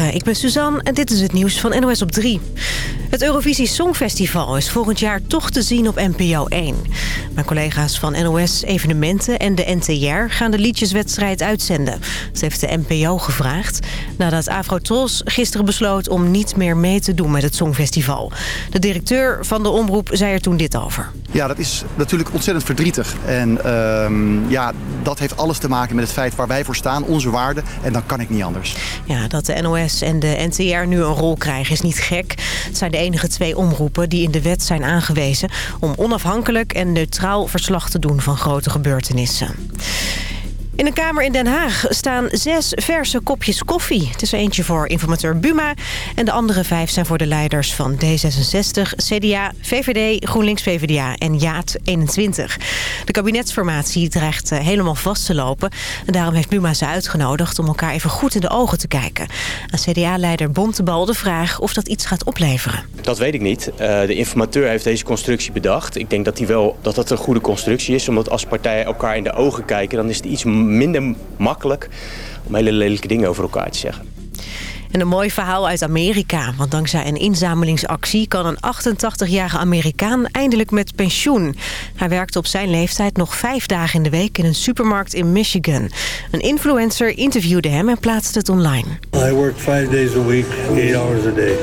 Goedemorgen, ik ben Suzanne en dit is het nieuws van NOS op 3. Het Eurovisie Songfestival is volgend jaar toch te zien op NPO 1. Mijn collega's van NOS Evenementen en de NTR gaan de liedjeswedstrijd uitzenden. Dat heeft de NPO gevraagd nadat Afrotros gisteren besloot om niet meer mee te doen met het Songfestival. De directeur van de omroep zei er toen dit over. Ja, dat is natuurlijk ontzettend verdrietig. En ehm, ja, dat heeft alles te maken met het feit waar wij voor staan, onze waarden. En dan kan ik niet anders. Ja, dat de NOS en de NTR nu een rol krijgen is niet gek. Het zijn de enige twee omroepen die in de wet zijn aangewezen... om onafhankelijk en neutraal verslag te doen van grote gebeurtenissen. In een kamer in Den Haag staan zes verse kopjes koffie. Het is eentje voor informateur Buma. En de andere vijf zijn voor de leiders van D66, CDA, VVD, GroenLinks PvdA en JAAT 21. De kabinetsformatie dreigt eh, helemaal vast te lopen. En daarom heeft Buma ze uitgenodigd om elkaar even goed in de ogen te kijken. Aan CDA-leider Bontebal de vraag of dat iets gaat opleveren. Dat weet ik niet. Uh, de informateur heeft deze constructie bedacht. Ik denk dat, die wel, dat dat een goede constructie is. Omdat als partijen elkaar in de ogen kijken, dan is het iets minder makkelijk om hele lelijke dingen over elkaar te zeggen. En een mooi verhaal uit Amerika. Want dankzij een inzamelingsactie kan een 88-jarige Amerikaan eindelijk met pensioen. Hij werkte op zijn leeftijd nog vijf dagen in de week in een supermarkt in Michigan. Een influencer interviewde hem en plaatste het online. I work five days a week, eight hours a day.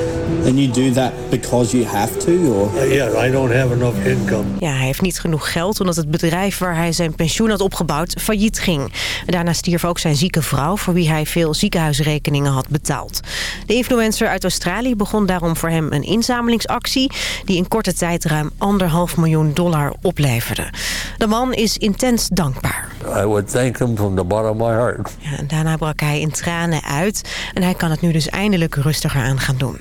And you do that because you have to? Or? Uh, yeah, I don't have enough income. Ja, hij heeft niet genoeg geld omdat het bedrijf waar hij zijn pensioen had opgebouwd failliet ging. Daarna stierf ook zijn zieke vrouw voor wie hij veel ziekenhuisrekeningen had betaald. De influencer uit Australië begon daarom voor hem een inzamelingsactie... die in korte tijd ruim anderhalf miljoen dollar opleverde. De man is intens dankbaar. I would thank him from the bottom of my heart. Ja, en daarna brak hij in tranen uit en hij kan het nu dus eindelijk rustiger aan gaan doen.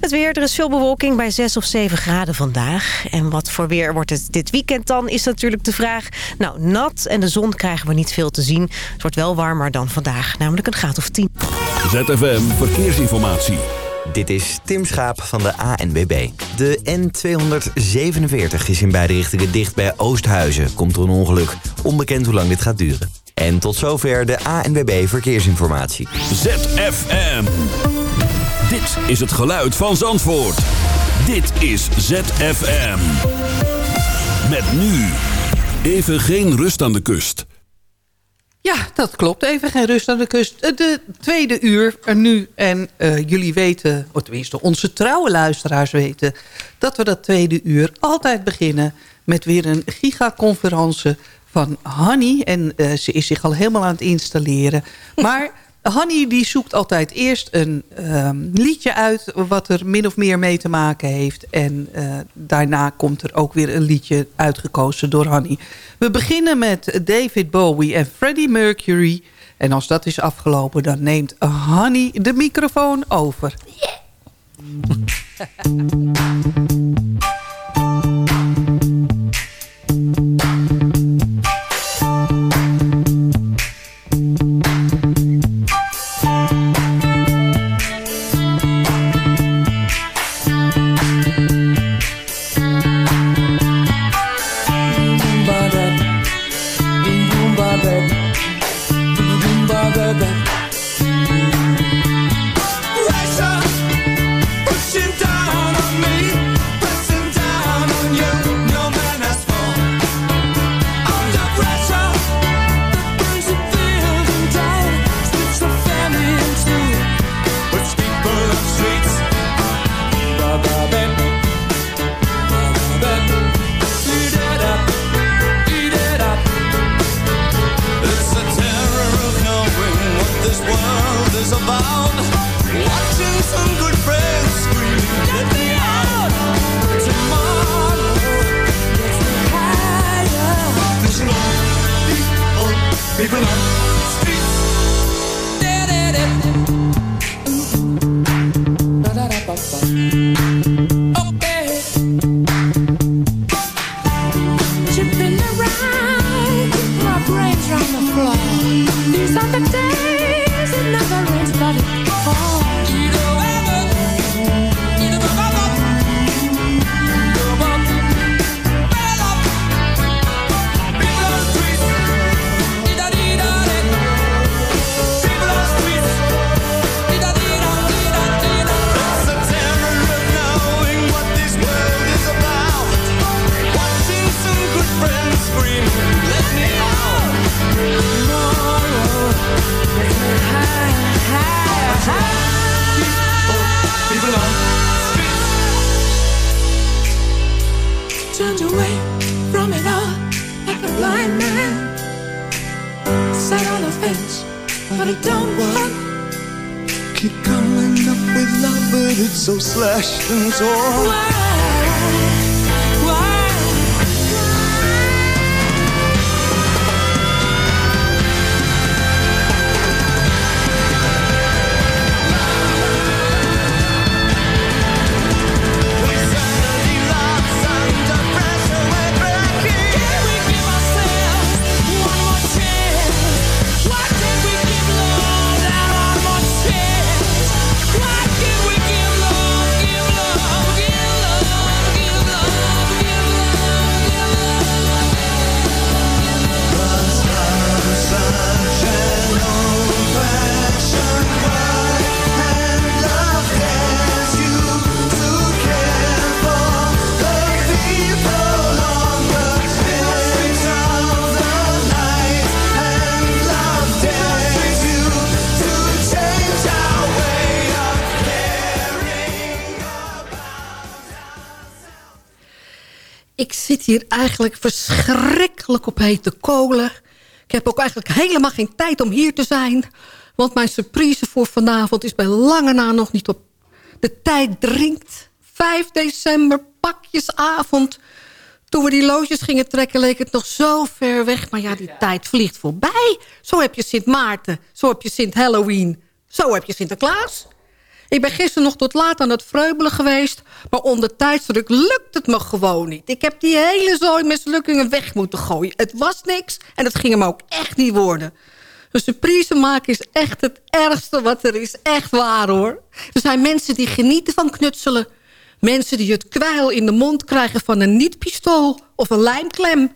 Het weer, er is veel bewolking bij 6 of 7 graden vandaag. En wat voor weer wordt het dit weekend dan, is natuurlijk de vraag. Nou, nat en de zon krijgen we niet veel te zien. Het wordt wel warmer dan vandaag, namelijk een graad of 10. ZFM Verkeersinformatie. Dit is Tim Schaap van de ANWB. De N247 is in beide richtingen dicht bij Oosthuizen. Komt er een ongeluk. Onbekend hoe lang dit gaat duren. En tot zover de ANWB Verkeersinformatie. ZFM. Dit is het geluid van Zandvoort. Dit is ZFM. Met nu. Even geen rust aan de kust. Ja, dat klopt. Even geen rust aan de kust. De tweede uur er nu. En uh, jullie weten, of tenminste onze trouwe luisteraars weten... dat we dat tweede uur altijd beginnen met weer een gigaconferentie van Hanny. En uh, ze is zich al helemaal aan het installeren. Maar Hanny die zoekt altijd eerst een um, liedje uit... wat er min of meer mee te maken heeft. En uh, daarna komt er ook weer een liedje uitgekozen door Hanny. We beginnen met David Bowie en Freddie Mercury. En als dat is afgelopen, dan neemt Hanny de microfoon over. Yeah. hier eigenlijk verschrikkelijk op hete kolen. Ik heb ook eigenlijk helemaal geen tijd om hier te zijn. Want mijn surprise voor vanavond is bij lange na nog niet op. De tijd dringt. 5 december, pakjesavond. Toen we die loodjes gingen trekken leek het nog zo ver weg. Maar ja, die tijd vliegt voorbij. Zo heb je Sint Maarten, zo heb je Sint Halloween, zo heb je Sinterklaas. Ik ben gisteren nog tot laat aan het vreubelen geweest... maar onder tijdsdruk lukt het me gewoon niet. Ik heb die hele zooi mislukkingen weg moeten gooien. Het was niks en het ging hem ook echt niet worden. Een surprise maken is echt het ergste wat er is. Echt waar hoor. Er zijn mensen die genieten van knutselen. Mensen die het kwijl in de mond krijgen van een niet-pistool of een lijmklem.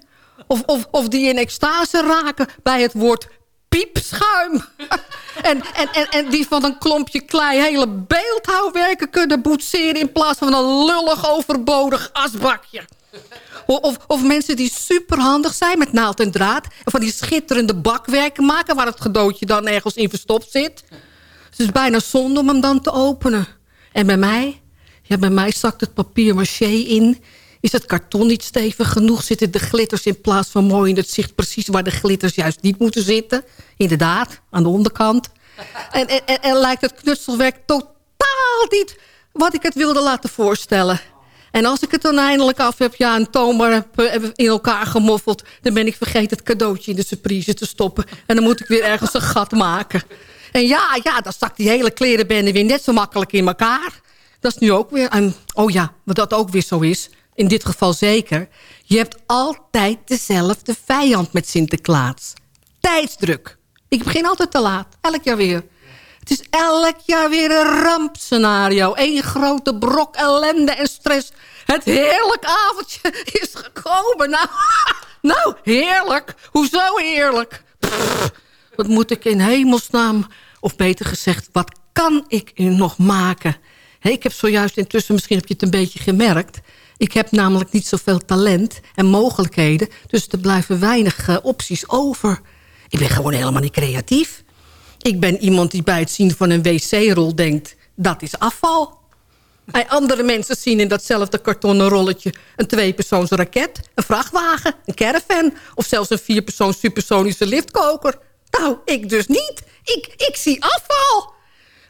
Of, of, of die in extase raken bij het woord piepschuim. en, en, en, en die van een klompje klei hele beeldhouwwerken kunnen boetseren... in plaats van een lullig overbodig asbakje. Of, of mensen die superhandig zijn met naald en draad... van die schitterende bakwerken maken... waar het gedootje dan ergens in verstopt zit. Het is bijna zonde om hem dan te openen. En bij mij? Ja, bij mij zakt het papier maché in... Is het karton niet stevig genoeg? Zitten de glitters in plaats van mooi in het zicht... precies waar de glitters juist niet moeten zitten? Inderdaad, aan de onderkant. En, en, en, lijkt het knutselwerk totaal niet wat ik het wilde laten voorstellen. En als ik het dan eindelijk af heb, ja, een tomer eh, in elkaar gemoffeld... dan ben ik vergeten het cadeautje in de surprise te stoppen. En dan moet ik weer ergens een gat maken. En ja, ja, dan zakt die hele klerenbende weer net zo makkelijk in elkaar. Dat is nu ook weer... En, oh ja, wat dat ook weer zo is in dit geval zeker... je hebt altijd dezelfde vijand met Sinterklaas. Tijdsdruk. Ik begin altijd te laat. Elk jaar weer. Het is elk jaar weer een rampscenario. Eén grote brok ellende en stress. Het heerlijk avondje is gekomen. Nou, nou heerlijk. Hoezo heerlijk? wat moet ik in hemelsnaam... of beter gezegd, wat kan ik u nog maken? ik heb zojuist intussen, misschien heb je het een beetje gemerkt... Ik heb namelijk niet zoveel talent en mogelijkheden. Dus er blijven weinig uh, opties over. Ik ben gewoon helemaal niet creatief. Ik ben iemand die bij het zien van een wc-rol denkt... dat is afval. Andere mensen zien in datzelfde kartonnen rolletje... een tweepersoons raket, een vrachtwagen, een caravan... of zelfs een vierpersoons supersonische liftkoker. Nou, ik dus niet. Ik, ik zie afval.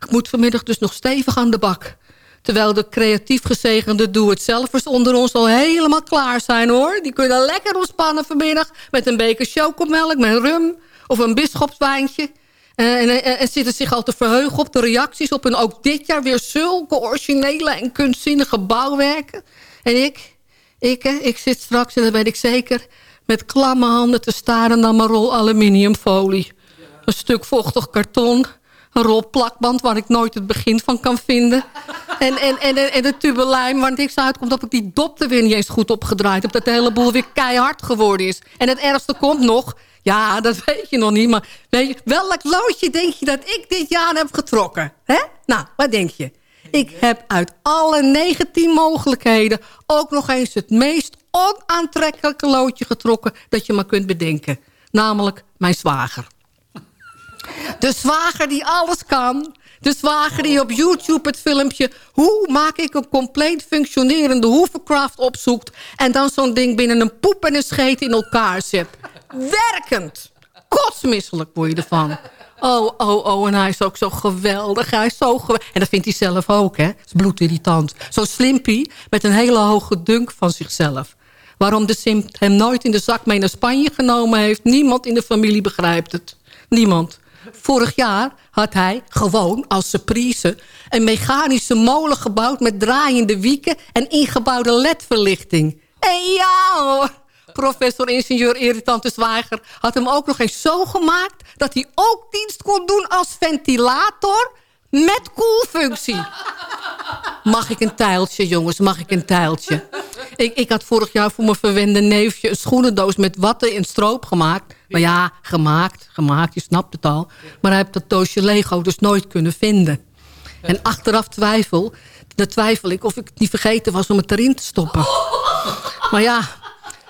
Ik moet vanmiddag dus nog stevig aan de bak. Terwijl de creatief gezegende doe-het-zelvers onder ons al helemaal klaar zijn, hoor. Die kunnen lekker ontspannen vanmiddag met een beker chocomelk met rum of een bisschopswijntje. En, en, en, zitten zich al te verheugen op de reacties op hun ook dit jaar weer zulke originele en kunstzinnige bouwwerken. En ik, ik, ik zit straks, en dat weet ik zeker, met klamme handen te staren naar mijn rol aluminiumfolie. Een stuk vochtig karton een rol plakband waar ik nooit het begin van kan vinden. En, en, en, en de tubelijm waar niks uitkomt... dat ik die dop er weer niet eens goed opgedraaid heb. Dat de hele boel weer keihard geworden is. En het ergste komt nog... Ja, dat weet je nog niet, maar weet je, welk loodje denk je dat ik dit jaar heb getrokken? Hè? Nou, wat denk je? Ik heb uit alle 19 mogelijkheden ook nog eens het meest onaantrekkelijke loodje getrokken dat je maar kunt bedenken. Namelijk mijn zwager. De zwager die alles kan. De zwager die op YouTube het filmpje... hoe maak ik een compleet functionerende hovercraft opzoekt... en dan zo'n ding binnen een poep en een scheet in elkaar zet. Werkend. Kotsmisselijk word je ervan. Oh, oh, oh, en hij is ook zo geweldig. Hij is zo geweldig. En dat vindt hij zelf ook, hè. Dat is bloedirritant. Zo'n slimpie met een hele hoge dunk van zichzelf. Waarom de Sim hem nooit in de zak mee naar Spanje genomen heeft... niemand in de familie begrijpt het. Niemand. Vorig jaar had hij gewoon als surprise... een mechanische molen gebouwd met draaiende wieken... en ingebouwde ledverlichting. En ja hoor, professor ingenieur irritante zwager... had hem ook nog eens zo gemaakt... dat hij ook dienst kon doen als ventilator... met koelfunctie. Mag ik een tijltje, jongens? Mag ik een tijltje? Ik, ik had vorig jaar voor mijn verwende neefje... een schoenendoos met watten en stroop gemaakt. Maar ja, gemaakt, gemaakt, je snapt het al. Maar hij heeft dat doosje Lego dus nooit kunnen vinden. En achteraf twijfel, dan twijfel ik of ik het niet vergeten was om het erin te stoppen. Maar ja,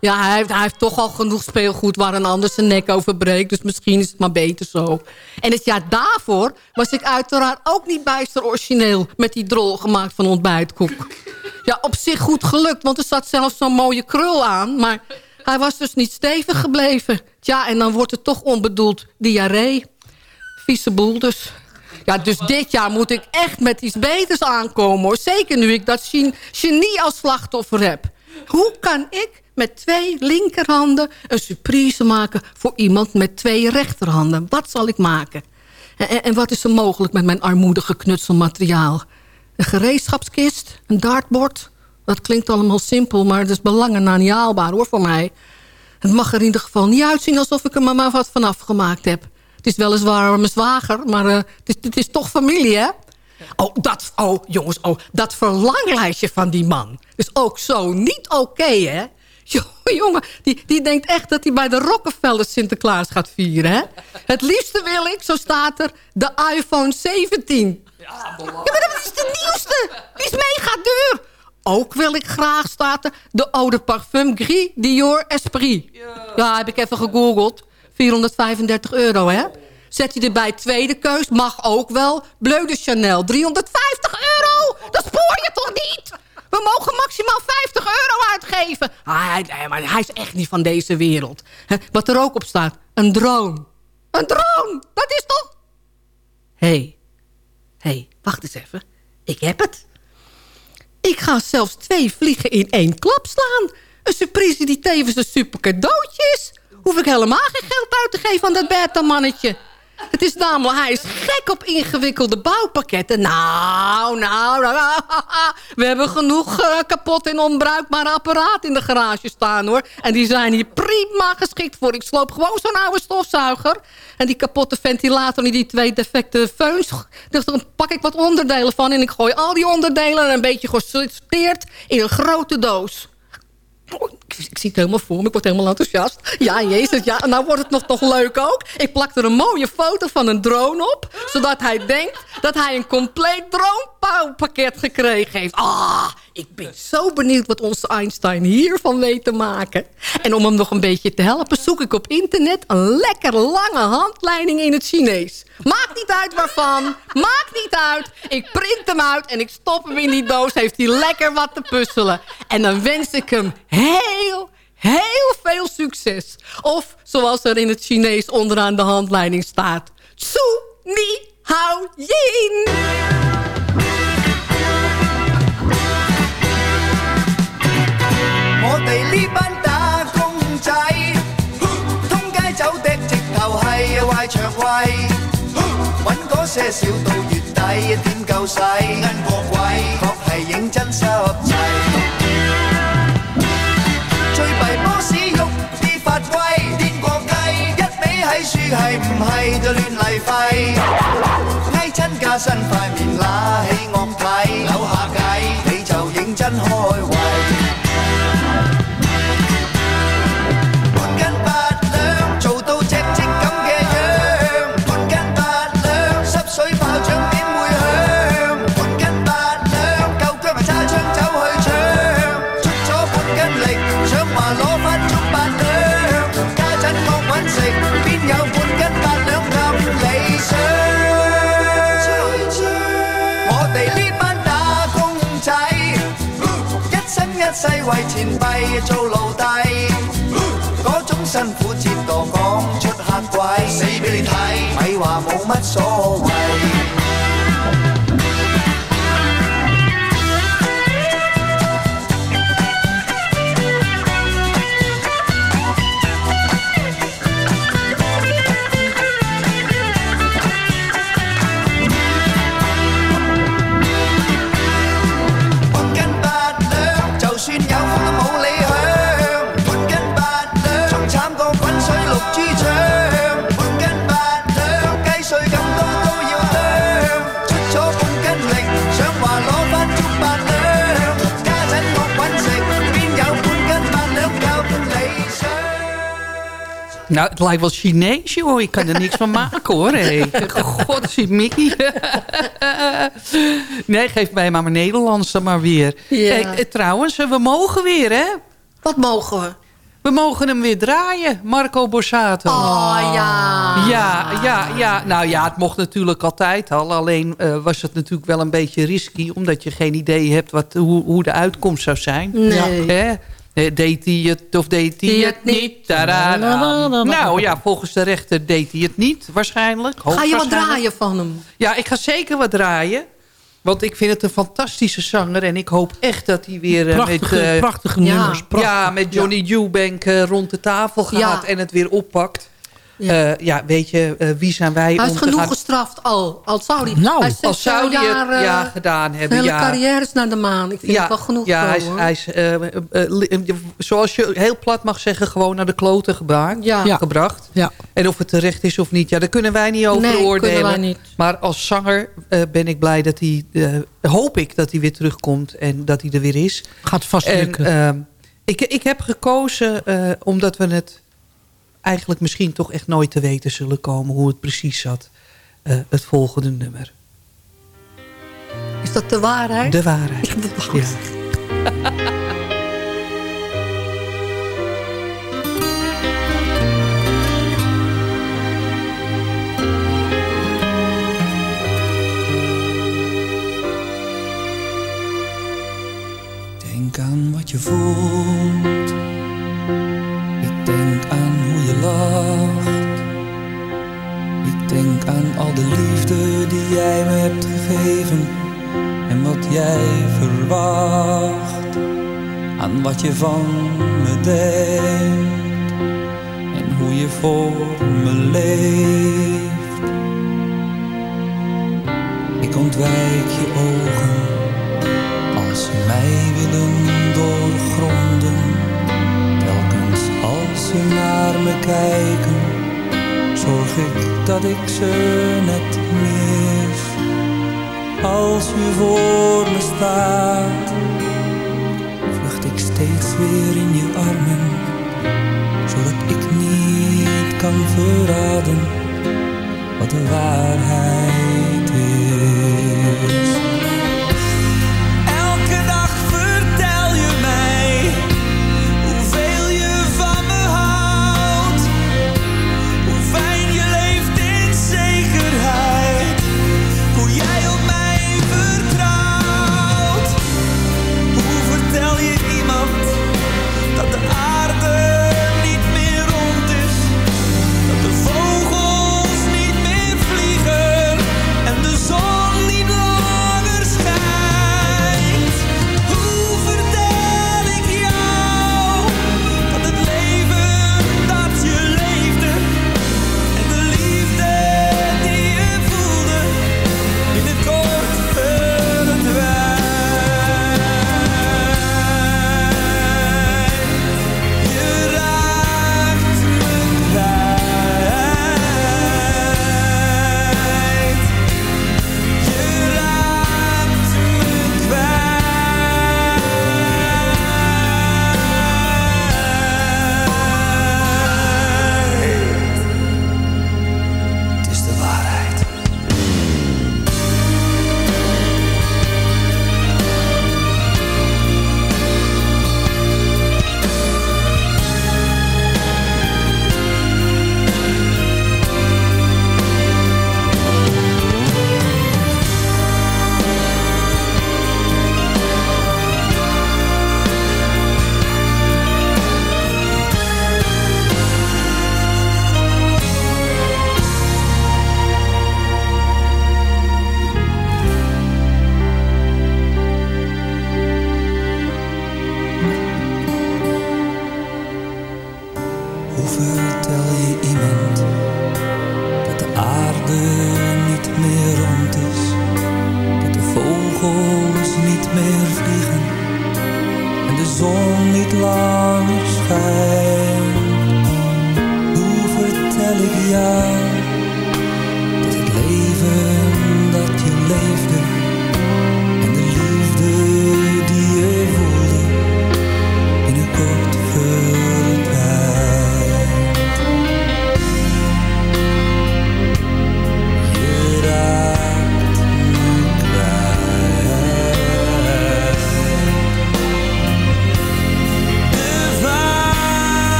ja hij, heeft, hij heeft toch al genoeg speelgoed waar een ander zijn nek over breekt. Dus misschien is het maar beter zo. En het jaar daarvoor was ik uiteraard ook niet bijster origineel... met die drol gemaakt van ontbijtkoek. Ja, op zich goed gelukt, want er zat zelfs zo'n mooie krul aan. Maar hij was dus niet stevig gebleven. Tja, en dan wordt het toch onbedoeld diarree. Vieze boel dus. Ja, dus dit jaar moet ik echt met iets beters aankomen. Zeker nu ik dat gen- genie als slachtoffer heb. Hoe kan ik met twee linkerhanden een surprise maken... voor iemand met twee rechterhanden? Wat zal ik maken? En, en- en wat is er mogelijk met mijn armoedige knutselmateriaal? Een gereedschapskist? Een dartbord? Dat klinkt allemaal simpel, maar het is belangen na niet haalbaar hoor voor mij. Het mag er in ieder geval niet uitzien alsof ik er maar wat van afgemaakt heb. Het is weliswaar mijn zwager, maar eh, het, is, het is toch familie, hè? Oh, dat, oh, jongens, oh, dat verlanglijstje van die man is ook zo niet oké, hè? Jo- Jongen, die, die denkt echt dat hij bij de Rockefeller Sinterklaas gaat vieren, hè? Het liefste wil ik, zo staat er, de iPhone 17. Ja, maar dat is de nieuwste. Die is mega duur. Ook wil ik graag, staat er, de eau de parfum Gris Dior Esprit. Ja, heb ik even gegoogeld. 435 euro, hè? Zet je erbij tweede keus, mag ook wel. Bleu de Chanel, 350 euro. Dat spoor je toch niet? We mogen maximaal 50 euro uitgeven. Ah, hij, maar hij is echt niet van deze wereld. Wat er ook op staat, een drone. Een drone, dat is toch... Hé, hey. hey, wacht eens even. Ik heb het. Ik ga zelfs twee vliegen in één klap slaan. Een surprise die tevens een super cadeautje is. Hoef ik helemaal geen geld uit te geven aan dat beta-mannetje. Het is namelijk, hij is gek op ingewikkelde bouwpakketten. Nou, nou, nou, we hebben genoeg eh, kapot en onbruikbare apparaten in de garage staan, hoor. En die zijn hier prima geschikt voor. Ik sloop gewoon zo'n oude stofzuiger. En die kapotte ventilator en die twee defecte feuns. Dus dan pak ik wat onderdelen van en ik gooi al die onderdelen... een beetje gesorteerd in een grote doos. Ik, ik zie het helemaal voor me, ik word helemaal enthousiast. Ja, jezus, ja, nou wordt het nog, nog leuk ook. Ik plak er een mooie foto van een drone op... zodat hij denkt dat hij een compleet dronepakket gekregen heeft. Ah, ik ben zo benieuwd wat onze Einstein hiervan weet te maken. En om hem nog een beetje te helpen... zoek ik op internet een lekker lange handleiding in het Chinees. Maakt niet uit waarvan, maakt niet uit. Ik print hem uit en ik stop hem in die doos. Heeft hij lekker wat te puzzelen. En dan wens ik hem heel, heel veel succes. Of, zoals er in het Chinees onderaan de handleiding staat... Tsu Ni Hao Yin. 系唔系就乱嚟废？嗌亲家身块面拉起我。為錢幣做奴隶，嗰种辛苦折堕，讲出嚇鬼，死俾你睇，咪话冇乜所謂。Nou, het lijkt wel Chinees, joh. Ik kan er niks van maken, hoor. Hey. God, zie Mickey. nee, geef mij maar mijn Nederlands dan maar weer. Ja. Hey, eh, trouwens, eh, we mogen weer, hè? Wat mogen we? We mogen hem weer draaien, Marco Borsato. Oh, ja. Ja, ja, ja. Nou ja, het mocht natuurlijk altijd al. Alleen eh, was het natuurlijk wel een beetje risky... omdat je geen idee hebt wat, hoe, hoe de uitkomst zou zijn. Nee. Eh, Deed hij het of deed hij het niet? Nou ja, volgens de rechter deed hij het niet, waarschijnlijk. Ga je wat draaien van hem? Ja, ik ga zeker wat draaien. Want ik vind het een fantastische zanger. En ik hoop echt dat hij weer eh, Prachtige, met... eh, prachtige ja. nummers. Prachtig. ja, met Johnny Eubank eh, rond de tafel gaat Ja. en het weer oppakt. Ja. Ja, ja weet je, eh, wie zijn wij Hij om is te gaan... gestraft al. Al zou hij, Nou, hij zes zou die jaar, het eh, ja, gedaan zijn hebben, hele ja. carrière is naar de maan. Ik vind het wel genoeg ja, hij is, hoor. hij is eh, eh, zoals je heel plat mag zeggen, gewoon naar de kloten gebracht. Ja. Ja. gebracht. Ja. En of het terecht is of niet, ja, daar kunnen wij niet over Nee, kunnen oordelen. wij niet. Maar als zanger eh, ben ik blij dat hij, eh, hoop ik dat hij weer terugkomt en dat hij er weer is. Gaat vast En lukken. ehm, ik, ik heb gekozen eh, omdat we het eigenlijk misschien toch echt nooit te weten zullen komen hoe het precies zat. Eh, het volgende nummer. Is dat de waarheid? De waarheid. Dat mag Ja. Denk aan wat je voelt. Ik denk aan hoe je lacht. Aan al de liefde die jij me hebt gegeven. En wat jij verwacht. Aan wat je van me denkt. En hoe je voor me leeft. Ik ontwijk je ogen als ze mij willen doorgronden. Telkens als ze naar me kijken, zorg ik dat ik ze net mis. Als je voor me staat, vlucht ik steeds weer in je armen, zodat ik niet kan verraden wat de waarheid vertel je iemand dat de aarde niet meer rond is, dat de vogels niet meer vliegen en de zon niet langer schijnt? Hoe vertel ik jou dat het leven dat je leefde?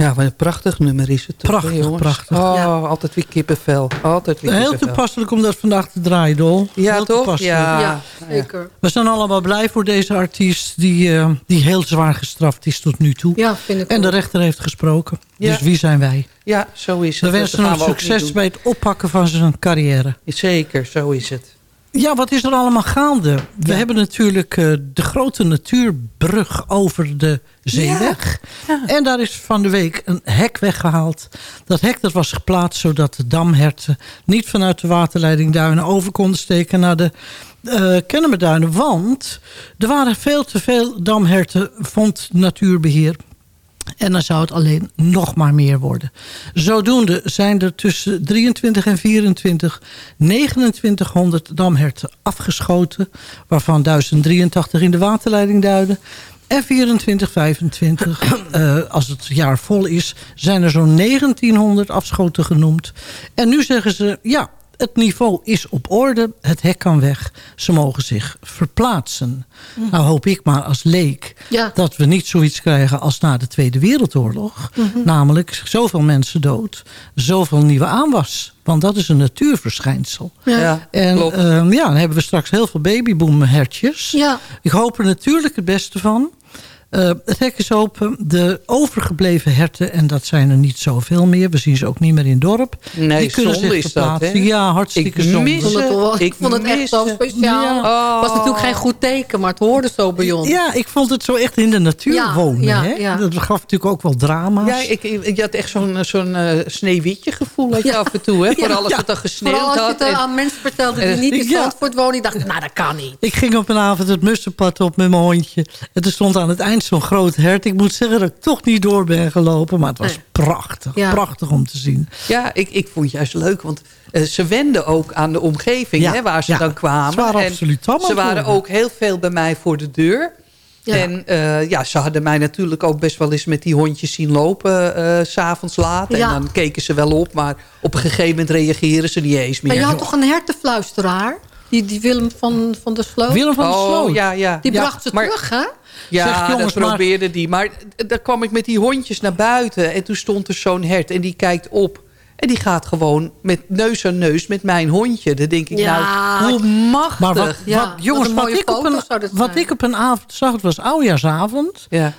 Ja, wat een prachtig nummer is het. toch, Prachtig, jongens? prachtig. Oh, Ja. altijd weer kippenvel. Altijd weer Heel kippenvel. toepasselijk om dat vandaag te draaien, Dol. Ja, Heel toch? Ja. Ja, zeker. We zijn allemaal blij voor deze artiest die, eh, die heel zwaar gestraft is tot nu toe. Ja, vind ik En de ook. rechter heeft gesproken. Ja. Dus wie zijn wij? Ja, zo is het. We wensen gaan hem we ook niet succes bij het oppakken van zijn carrière. Zeker, zo is het. Ja, wat is er allemaal gaande? We hebben natuurlijk eh, de grote natuurbrug over de zeeweg. En daar is van de week een hek weggehaald. Dat hek dat was geplaatst zodat de damherten niet vanuit de waterleidingduinen over konden steken naar de eh Kennemerduinen. Want er waren veel te veel damherten, vond natuurbeheer. En dan zou het alleen nog maar meer worden. Zodoende zijn er tussen 23 en 24 2900 damherten afgeschoten. Waarvan 1083 in de waterleiding duiden. En 24, 25, eh, als het jaar vol is, zijn er zo'n 1900 afschoten genoemd. En nu zeggen ze, ja, het niveau is op orde. Het hek kan weg. Ze mogen zich verplaatsen. Nou hoop ik maar als leek Ja. dat we niet zoiets krijgen als na de Tweede Wereldoorlog. Mhm. Namelijk zoveel mensen dood, zoveel nieuwe aanwas. Want dat is een natuurverschijnsel. Ja. Ja, En ehm, ja, dan hebben we straks heel veel babyboomhertjes. Ja. Ik hoop er natuurlijk het beste van. Eh, het hek is open. De overgebleven herten, en dat zijn er niet zoveel meer. We zien ze ook niet meer in het dorp. Nee, die kunnen zonde zich is dat, hè? Ja, hartstikke Ik zonde. Ik vond het, wel- ik Ik vond het echt zo het. speciaal. Ja. Het was natuurlijk geen goed teken, maar het hoorde zo bij ons. Ja, ik vond het zo echt in de natuur Ja, wonen. ja, hè? ja. Dat gaf natuurlijk ook wel drama's. Ja, ik, ik, je had echt zo'n zo'n eh, sneeuwwitje gevoel had je af en toe. Hè? Vooral als ja. het dan gesneeuwd Vooral als je had. het eh, en- aan mensen vertelde die niet in Ja. Zandvoort wonen. Die dachten, nou dat kan niet. Ik ging op een avond het mussenpad op met mijn hondje. En er stond aan het eind zo'n groot hert. Ik moet zeggen dat ik toch niet door ben gelopen. Maar het was Nee. prachtig. Ja. Prachtig om te zien. Ja, ik, ik vond het juist leuk. Want eh, ze wenden ook aan de omgeving Ja, hè, waar ze ja. dan kwamen. Ze waren En absoluut Ze waren ook heel veel bij mij voor de deur. Ja. En eh, ja, ze hadden mij natuurlijk ook best wel eens met die hondjes zien lopen... eh, s s'avonds laat. Ja. En dan keken ze wel op. Maar op een gegeven moment reageren ze niet eens meer. Maar je had toch een hertenfluisteraar? Die, die Willem van, van der Sloot? Willem van der Oh, Sloot. ja, ja. Die Ja, bracht ze maar- terug, hè? Ja, Zegt, jongens, dat maar- probeerde die. Maar dan kwam ik met die hondjes naar buiten. En toen stond er zo'n hert. En die kijkt op. En die gaat gewoon met neus aan neus met mijn hondje. Dan denk ik, Ja. nou, hoe machtig. Maar wat, Ja, wat, jongens, wat ik op, een, wat ik op een avond zag, het was oudejaarsavond. Ja,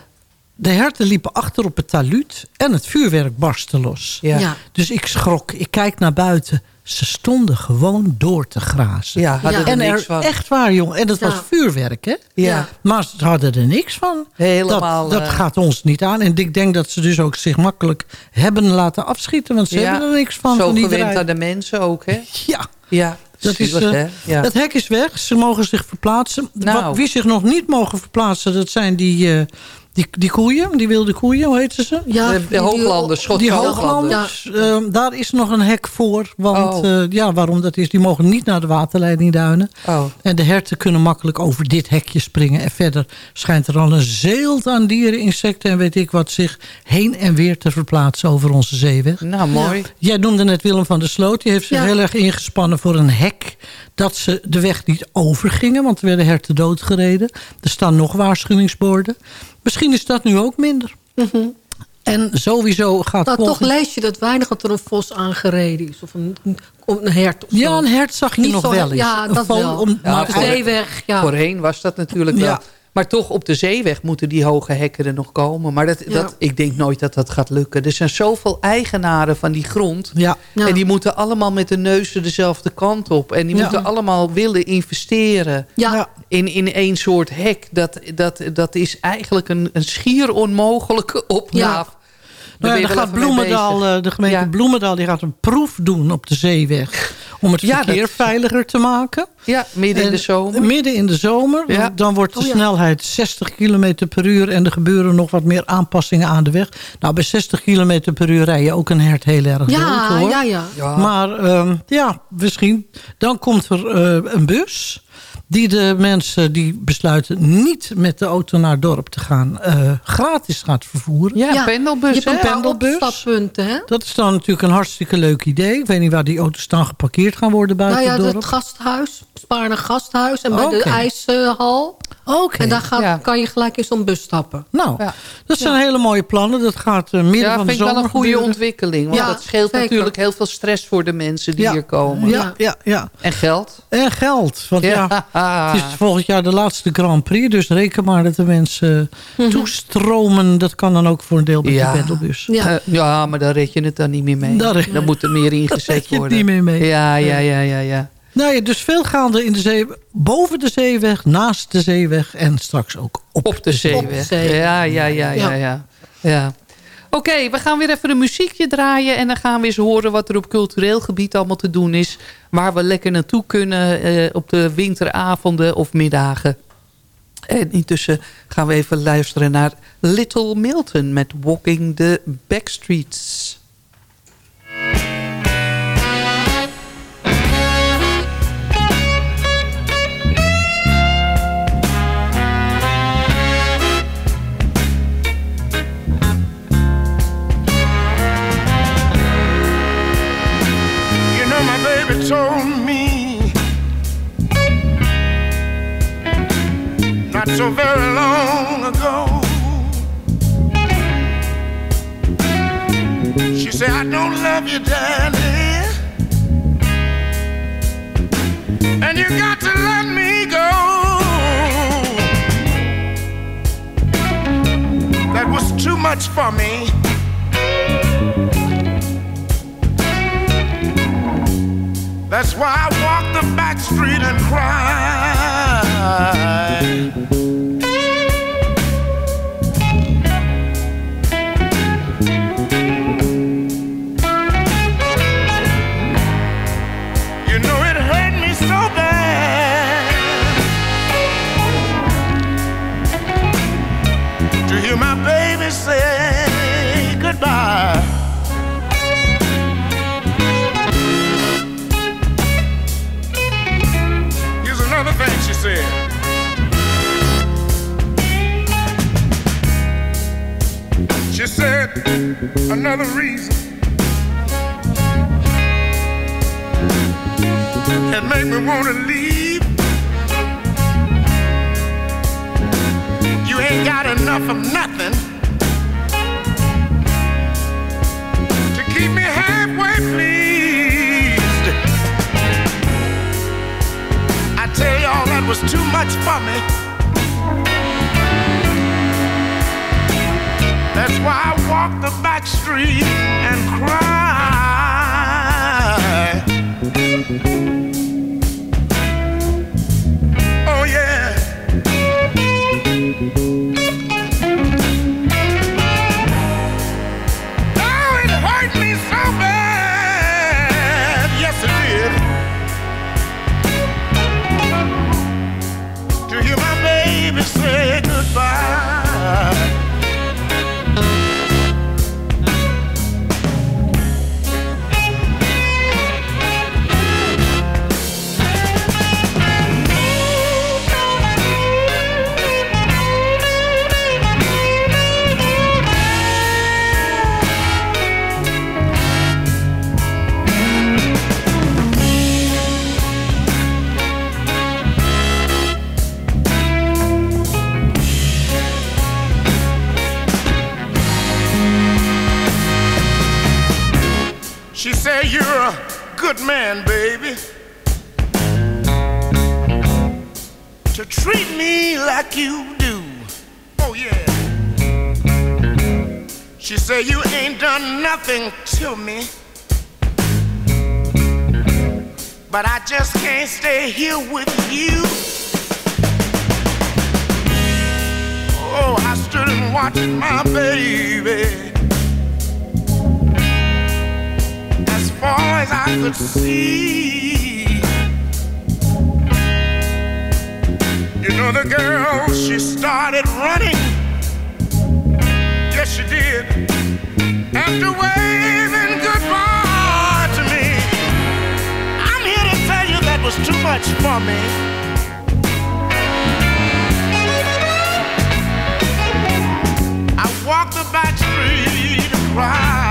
De herten liepen achter op het taluut en het vuurwerk barstte los. ja. Ja. Dus ik schrok. Ik kijk naar buiten. Ze stonden gewoon door te grazen. Ja, hadden er en niks van. echt waar, jongen. En dat Ja. was vuurwerk, hè? Ja. Maar ze hadden er niks van. Helemaal, Dat, dat eh, gaat ons niet aan. En ik denk dat ze dus ook zich makkelijk hebben laten afschieten. Want ze Ja. hebben er niks van. Zo van gewend aan de mensen ook, hè? Ja. Ja, Dat is, zielig, hè? Ja. Het hek is weg. Ze mogen zich verplaatsen. Nou. Wat, wie zich nog niet mogen verplaatsen, dat zijn die, eh, die, die koeien. Die wilde koeien, hoe heten ze? Ja, De- Hooglanders, Schotse Die Hooglanders. Hooglanders. eh, daar is nog een hek voor. Want Oh. eh, ja, waarom dat is, die mogen niet naar de waterleiding duinen. Oh. En de herten kunnen makkelijk over dit hekje springen. En verder schijnt er al een zeelt aan dieren, insecten en weet ik wat... zich heen en weer te verplaatsen over onze zeeweg. Nou, mooi. Jij noemde net Willem van der Sloot. Die heeft zich Ja. heel erg ingespannen voor een hek. Dat ze de weg niet overgingen. Want er werden herten doodgereden. Er staan nog waarschuwingsborden. Misschien is dat nu ook minder. En sowieso gaat Nou, volgend- toch lees je dat weinig dat er een vos aangereden is. Of een, een, een hert of zo. Ja, een hert zag je Niet nog zo- wel eens. Ja, dat wel. om- maar voor- zeeweg, ja. Voorheen was dat natuurlijk wel. Ja. Maar toch op de zeeweg moeten die hoge hekken er nog komen. Maar dat, Ja. dat, ik denk nooit dat dat gaat lukken. Er zijn zoveel eigenaren van die grond. Ja. Ja. En die moeten allemaal met de neuzen dezelfde kant op. En die Ja. moeten allemaal willen investeren Ja. in, in één soort hek. Dat, dat, dat is eigenlijk een, een schier onmogelijke opgave. Nou ja, dan gaat Bloemendaal, eh, de gemeente Bloemendaal die gaat een proef doen op de zeeweg. Om het Ja, verkeer dat- veiliger te maken. Ja, midden in de zomer. Midden in de zomer. Ja. Dan wordt de Oh ja. snelheid 60 km per uur. En er gebeuren nog wat meer aanpassingen aan de weg. Nou, bij 60 km per uur rij je ook een hert heel erg Ja, hoor. ja, ja. Ja. Maar ehm, ja, misschien. Dan komt er eh, een bus. Die de mensen die besluiten niet met de auto naar het dorp te gaan... eh, gratis gaat vervoeren. Ja, Ja, pendelbus. Je hebt een pendelbus. hè? Dat is dan natuurlijk een hartstikke leuk idee. Ik weet niet waar die auto's dan geparkeerd gaan worden buiten Nou ja, het dorp. het gasthuis, Spaarne gasthuis en bij de ijshal. Oké. En daar gaat, Ja. kan je gelijk in zo'n bus stappen. Nou, Ja. dat zijn hele mooie plannen. Dat gaat eh, midden Ja, van de vind ik zomer wel een goede gebeuren. ontwikkeling. Want Ja, dat scheelt zeker. natuurlijk heel veel stress voor de mensen die Ja. hier komen. Ja, ja, ja. En geld. En geld. Want ja, Ja. het is volgend jaar de laatste Grand Prix. Dus reken maar dat de mensen Mhm. toestromen. Dat kan dan ook voor een deel met Ja. de. Ja. Eh, ja, maar daar red je het dan niet meer mee. Daar Dan moet er meer ingezet red je het worden. niet meer mee. Ja, ja, ja, ja, ja. Nou ja, dus veel gaande in de zee. Boven de zeeweg, naast de zeeweg. En straks ook op, Op de zeeweg. de zeeweg. Ja, ja, ja, ja, ja. ja. Oké, we gaan weer even een muziekje draaien. En dan gaan we eens horen wat er op cultureel gebied allemaal te doen is. Waar we lekker naartoe kunnen eh, op de winteravonden of middagen. En intussen gaan we even luisteren naar Little Milton met Walking the Backstreets. Baby told me not so very long ago. She said, I don't love you, Daddy. And you got to let me go. That was too much for me. That's why I walk the back street and cry. Another reason that make me want to leave. You ain't got enough of nothing to keep me halfway pleased. I tell y'all that was too much for me. That's why I walk the back street and cry. Treat me like you do. Oh, yeah. She said, You ain't done nothing to me. But I just can't stay here with you. Oh, I stood and watched my baby. as far as I could see. Know, the girl, she started running. Yes, she did. After waving goodbye to me, I'm here to tell you that was too much for me. I walked the back street and cried.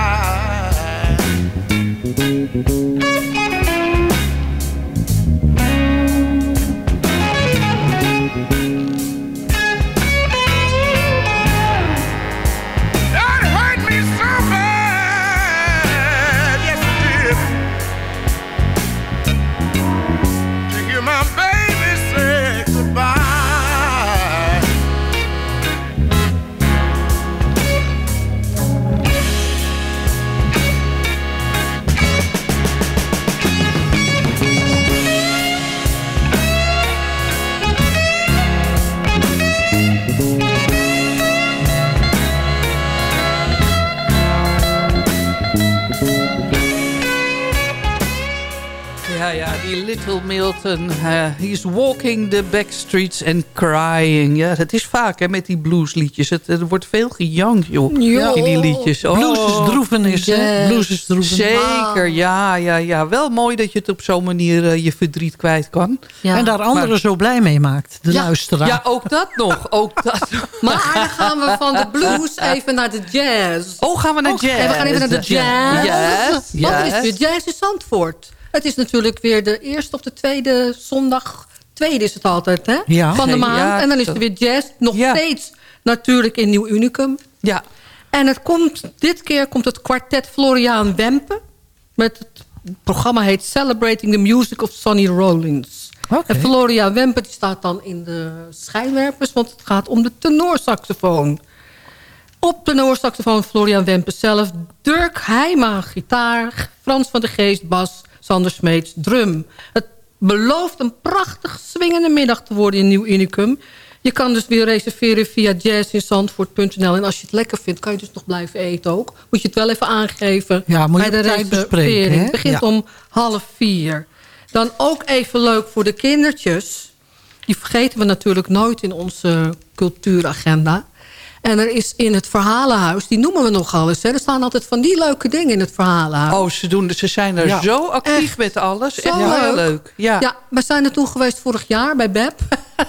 Little Milton. eh, he's walking the back streets and crying. Ja, het is vaak hè, met die bluesliedjes. Het, er wordt veel gejankt, joh. Ja. In die liedjes. Oh. Blues is droevenis, hè? Blues is droevenis. Zeker, ja, ja, ja. Wel mooi dat je het op zo'n manier eh, je verdriet kwijt kan. En daar anderen zo blij mee maakt, de Ja, luisteraar. Ja, ook dat nog. Ook dat. Maar dan gaan we van de blues even naar de jazz. Oh, gaan we naar jazz. En we gaan even naar de jazz. Yes, yes. is weer jazz in Zandvoort. Het is natuurlijk weer de eerste of de tweede zondag. Tweede is het altijd, hè? Ja. Van de maand. Ja, en dan is er weer jazz. Nog steeds natuurlijk in Nieuw Unicum. Ja. En het komt, dit keer komt het kwartet Floriaan Wempen. Met het programma heet Celebrating the Music of Sonny Rollins. En Floriaan Wempen die staat dan in de schijnwerpers. Want het gaat om de tenorsaxofoon. Op tenorsaxofoon Florian Wempen zelf. Dirk Heijma gitaar. Frans van de Geest bas. Sander Smeets drum. Het belooft een prachtig swingende middag te worden in Nieuw Unicum. Je kan dus weer reserveren via jazzinzandvoort.nl. En als je het lekker vindt, kan je dus nog blijven eten ook. Moet je het wel even aangeven Ja, moet je bij de reservering. hè? Het begint Ja. om half vier. Dan ook even leuk voor de kindertjes. Die vergeten we natuurlijk nooit in onze cultuuragenda. En er is in het verhalenhuis, die noemen we nogal eens. Hè. Er staan altijd van die leuke dingen in het verhalenhuis. Oh, ze, doen, ze zijn er Ja. zo actief Echt. met alles. Zo Echt heel leuk. Ja. ja, we zijn er toen geweest vorig jaar bij Beb.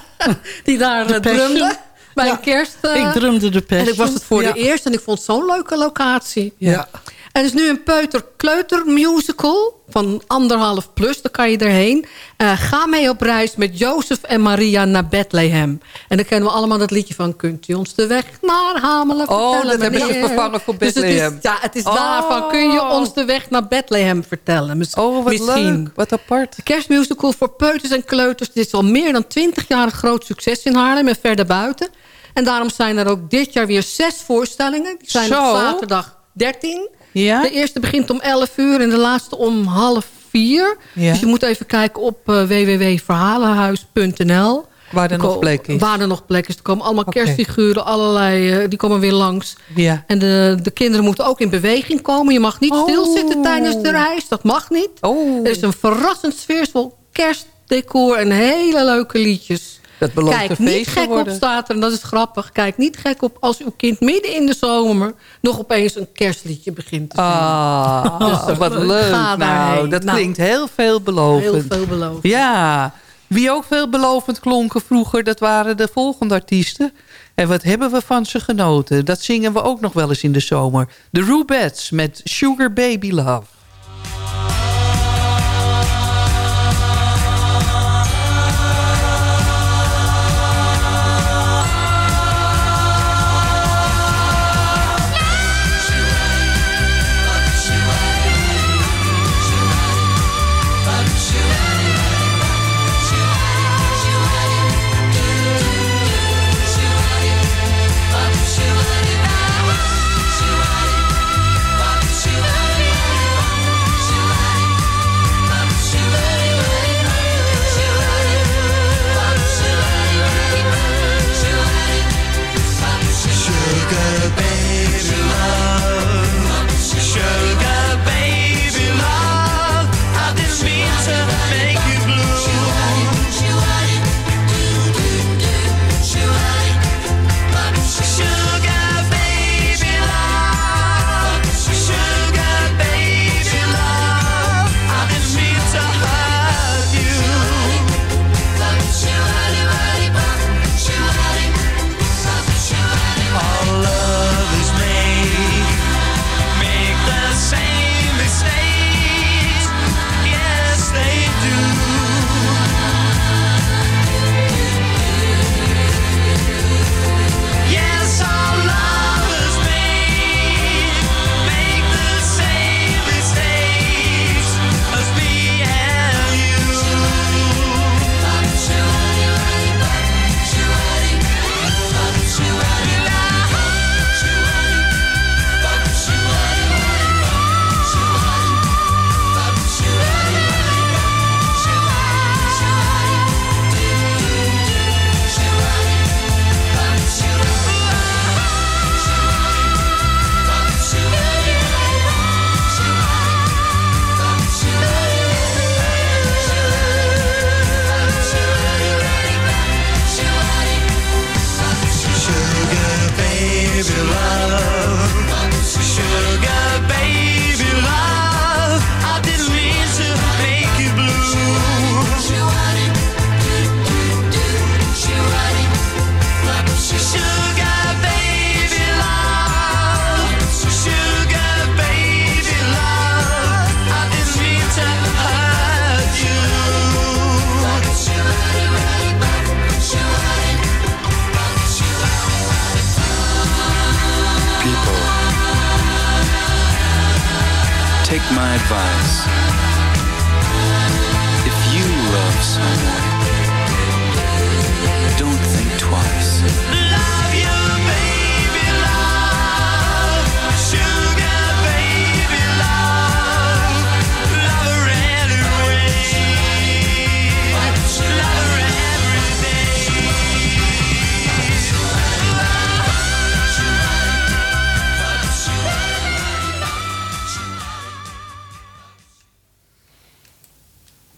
die daar De eh, drumde. Bij een kerst. eh, Ik drumde de Passion. En ik was het voor Ja. de eerst en ik vond het zo'n leuke locatie. Ja. Er is nu een peuter-kleuter musical van anderhalf plus. Daar kan je erheen. Eh, ga mee op reis met Jozef en Maria naar Bethlehem. En dan kennen we allemaal dat liedje van... Kunt u ons de weg naar Hamelen Oh, vertellen, dat hebben ze meneer? vervangen voor Dus het is- Bethlehem. ja, het is Oh. daarvan. Kun je ons de weg naar Bethlehem vertellen? Oh, wat misschien. leuk. Wat apart. De kerstmusical voor peuters en kleuters. Dit is al meer dan 20 jaar een groot succes in Haarlem en verder buiten. En daarom zijn er ook dit jaar weer zes voorstellingen. Die zijn Zo. op zaterdag 13. Ja? De eerste begint om 11 uur en de laatste om half 4. Dus je moet even kijken op uh, www.verhalenhuis.nl. Waar er nog plek is. Waar er nog plek is. Er komen allemaal okay. kerstfiguren, allerlei, uh, die komen weer langs. Ja. En de, de kinderen moeten ook in beweging komen. Je mag niet oh. stilzitten tijdens de reis. Dat mag niet. Oh. Er is een verrassend sfeervol kerstdecor en hele leuke liedjes. Dat belooft Kijk een niet gek worden. op staat er, en dat is grappig. Kijk niet gek op als uw kind midden in de zomer... nog opeens een kerstliedje begint te zingen. Ah, dus wat leuk. Nou, dat nou, klinkt heel veelbelovend. Heel veelbelovend. Ja, wie ook veelbelovend klonken vroeger... dat waren de volgende artiesten. En wat hebben we van ze genoten. Dat zingen we ook nog wel eens in de zomer. De Rubettes met Sugar Baby Love.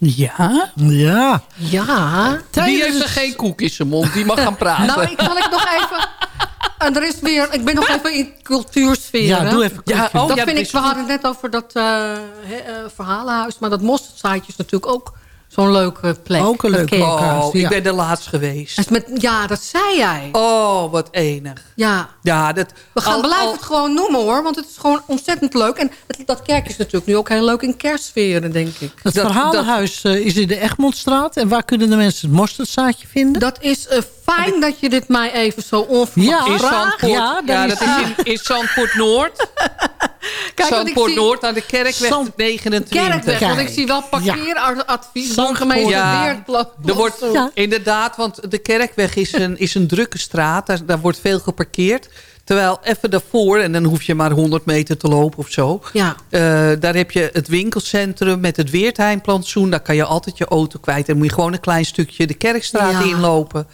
Ja? Ja. Ja. Die heeft er geen koek in zijn mond. Die mag gaan praten. nou, ik zal ik nog even... En er is weer... Ik ben nog even in cultuursfeer. Ja, doe even. Ja, oh, dat ja, vind ik... We hadden het net over dat uh, he, uh, verhalenhuis. Maar dat mosterdzaadje is natuurlijk ook zo'n leuke plek. Ook een leuke plek. Oh, ja. ik ben er laatst geweest. Met, ja, dat zei jij. Oh, wat enig. Ja. ja dat, We gaan blijven het gewoon noemen hoor. Want het is gewoon ontzettend leuk. En het, dat kerk is natuurlijk nu ook heel leuk in kerstsferen, denk ik. Het dat, verhalenhuis dat, is in de Egmondstraat. En waar kunnen de mensen het mosterdzaadje vinden? Dat is uh, fijn dat je dit mij even zo onverwacht ja, ja, ja, dat is in, in Zandpoort Noord. Kijk, Zandpoort zie, Noord aan de Kerkweg Zand, 29. Kerkweg, want ik zie wel parkeeradvies. Ja. Gemeente ja, er wordt ja. inderdaad, want de Kerkweg is een, is een drukke straat. Daar, daar wordt veel geparkeerd. Terwijl even daarvoor, en dan hoef je maar 100 meter te lopen of zo. Ja. Eh, daar heb je het winkelcentrum met het Weertheimplantsoen. Daar kan je altijd je auto kwijt. Dan moet je gewoon een klein stukje de Kerkstraat Ja. inlopen.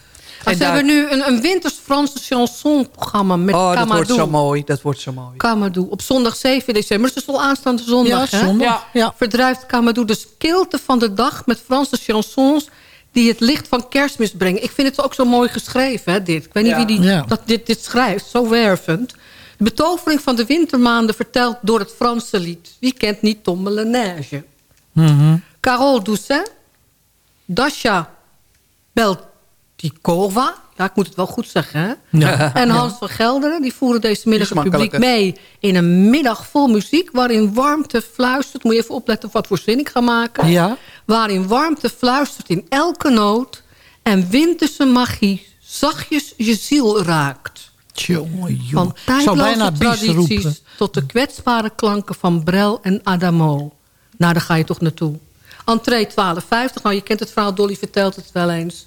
Maar ze hebben nu een, een winters Franse chanson-programma met Oh, dat wordt zo mooi. Dat wordt zo mooi. Kamadou. Op zondag 7 december. Dus dat is al aanstaande zondag. Ja, hè? zondag, ja. Verdrijft Kamadou de stilte van de dag met Franse chansons die het licht van kerstmis brengen. Ik vind het ook zo mooi geschreven, hè, dit. Ik weet niet Ja. wie die, Ja. dat dit, dit schrijft, zo wervend. De betovering van de wintermaanden verteld door het Franse lied. Wie kent niet Tom Neige? Mhm. Carole Doucet, Dasha Beltikova. Ja, ik moet het wel goed zeggen, hè? Ja. En Hans van Gelderen, die voeren deze middag het publiek mee... in een middag vol muziek waarin warmte fluistert. Moet je even opletten wat voor zin ik ga maken. Ja. Waarin warmte fluistert in elke noot... en winterse magie zachtjes je ziel raakt. Jongen. Van tijdloze tradities tot de kwetsbare klanken van Brel en Adamo. Nou, daar ga je toch naartoe. Entree 12,50. Nou, je kent het verhaal, Dolly vertelt het wel eens.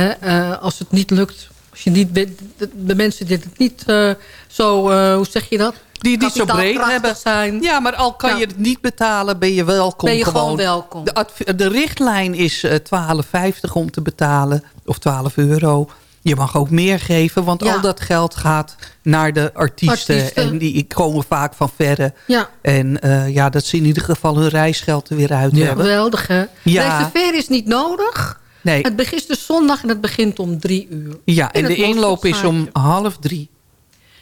Hè, eh, als het niet lukt, als je niet, de, de- de mensen die het niet eh, zo, eh, hoe zeg je dat? Die niet zo breed hebben. Zijn. Ja, maar al kan Ja. je het niet betalen, ben je welkom. Ben je gewoon welkom. De, de richtlijn is eh, 12,50 om te betalen. Of 12 euro. Je mag ook meer geven, want Ja. al dat geld gaat naar de artiesten. Artiesten. En die komen vaak van verre. Ja. En ja, dat ze in ieder geval hun reisgeld er weer uit Ja. hebben. Geweldig, hè? Ja. Reserveren is niet nodig. Nee. Het begint dus zondag en het begint om drie uur. Ja, en de inloop is om half drie.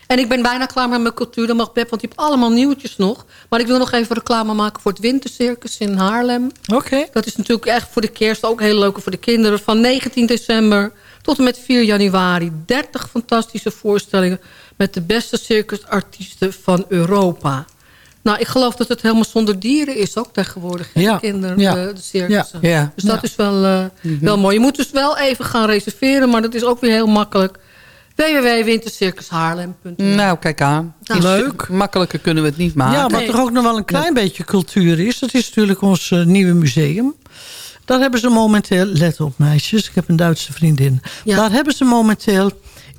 En ik ben bijna klaar met mijn cultuur. Dan mag Beb, want die heeft allemaal nieuwtjes nog. Maar ik wil nog even reclame maken voor het Wintercircus in Haarlem. Oké. Dat is natuurlijk echt voor de kerst ook heel leuk voor de kinderen. Van 19 december tot en met 4 januari. 30 fantastische voorstellingen met de beste circusartiesten van Europa. Nou, ik geloof dat het helemaal zonder dieren is ook tegenwoordig. Ja, de kinderen, ja. de, de circussen. Ja, ja. Dus dat Ja. is wel, eh, wel mooi. Je moet dus wel even gaan reserveren, maar dat is ook weer heel makkelijk. www.wintercircushaarlem.nl Nou, kijk aan. Nou, Leuk. Makkelijker kunnen we het niet maken. Ja, wat Nee. toch ook nog wel een klein beetje cultuur is... dat is natuurlijk ons eh, nieuwe museum. Daar hebben ze momenteel... Let op meisjes, ik heb een Duitse vriendin. Ja. Daar hebben ze momenteel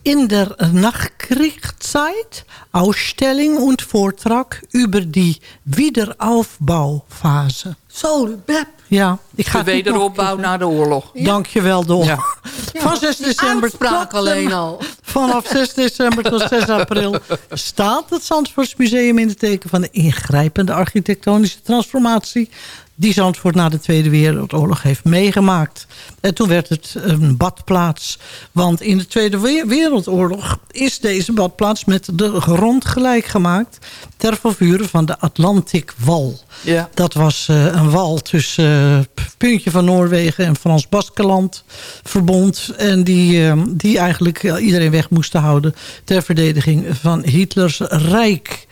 in der Nachkriegszeit... Ausstelling und Vortrag über die Wiederaufbauphase. Zo, Beb. Ja, ik ga de wederopbouw na de oorlog. Dankjewel, Dol. Ja. Van 6 december Uitspraak tot, alleen eh, al. Vanaf 6 december tot 6 april staat het Zandvoortsmuseum in het teken van de ingrijpende architectonische transformatie die Zandvoort na de Tweede Wereldoorlog heeft meegemaakt. En toen werd het een badplaats. Want in de Tweede We- Wereldoorlog is deze badplaats met de grond gelijk gemaakt... ter vervuren van de Atlantikwal. Ja. Dat was eh, een wal tussen eh, het puntje van Noorwegen en Frans Baskeland verbond. En die, eh, die eigenlijk eh, iedereen weg moesten houden ter verdediging van Hitlers Rijk.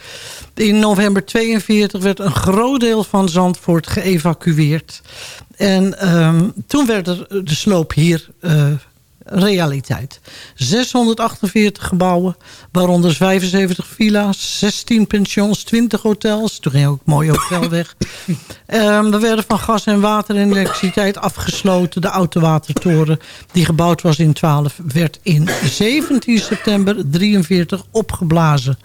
In november 42 werd een groot deel van Zandvoort geëvacueerd. En ehm, toen werd er de sloop hier eh, realiteit. 648 gebouwen, waaronder 75 villa's, 16 pensions, 20 hotels. Toen ging ook een mooi hotel weg. Ehm, er werden van gas en water en elektriciteit afgesloten. De autowatertoren, die gebouwd was in 12, werd in 17 september 43 opgeblazen.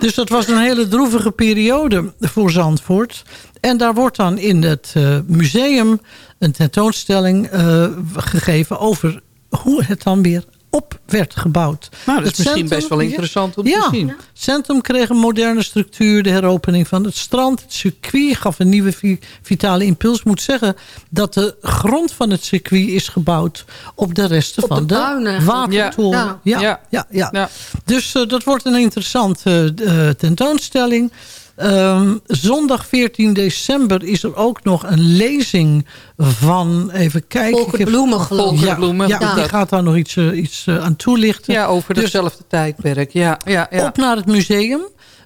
Dus dat was een hele droevige periode voor Zandvoort. En daar wordt dan in het eh, museum een tentoonstelling eh, gegeven over hoe het dan weer op werd gebouwd. Nou, dat is misschien centrum- best wel interessant om ja, te zien. Het centrum kreeg een moderne structuur. De heropening van het strand. Het circuit gaf een nieuwe vi- vitale impuls. Ik moet zeggen dat de grond van het circuit is gebouwd... op de resten Op de van de, eigenlijk. watertoren. Ja. Ja, Ja. ja. ja, Ja. Dus eh, dat wordt een interessante eh, tentoonstelling. Ehm, zondag 14 december is er ook nog een lezing van... Even kijken. Volker Bloemen, geloof ik. Ja, Bloemen, ja, die gaat daar nog iets, eh, iets eh, aan toelichten. Ja, over Dus- hetzelfde tijdperk. Ja, ja, ja. op naar het museum.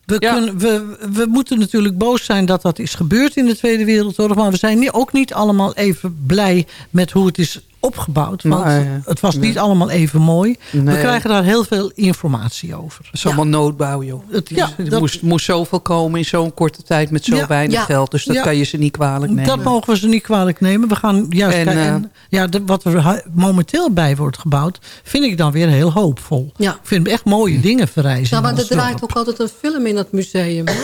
We, Ja. kunnen, we, we moeten natuurlijk boos zijn dat dat is gebeurd in de Tweede Wereldoorlog. Maar we zijn ook niet allemaal even blij met hoe het is opgebouwd. Want Maar, eh, het was niet nee. allemaal even mooi. We krijgen daar heel veel informatie over. Dat is allemaal noodbouw, joh. Het- ja, er dat- moest, moest zoveel komen in zo'n korte tijd met zo Ja. weinig Ja. geld. Dus dat Ja. kan je ze niet kwalijk nemen. Dat mogen we ze niet kwalijk nemen. We gaan juist En, kijken. eh, ja, de- wat er momenteel bij wordt gebouwd, vind ik dan weer heel hoopvol. Ja. Ik vind echt mooie dingen verrijzen. Nou, maar er draait ook altijd een film in dat museum. Hè?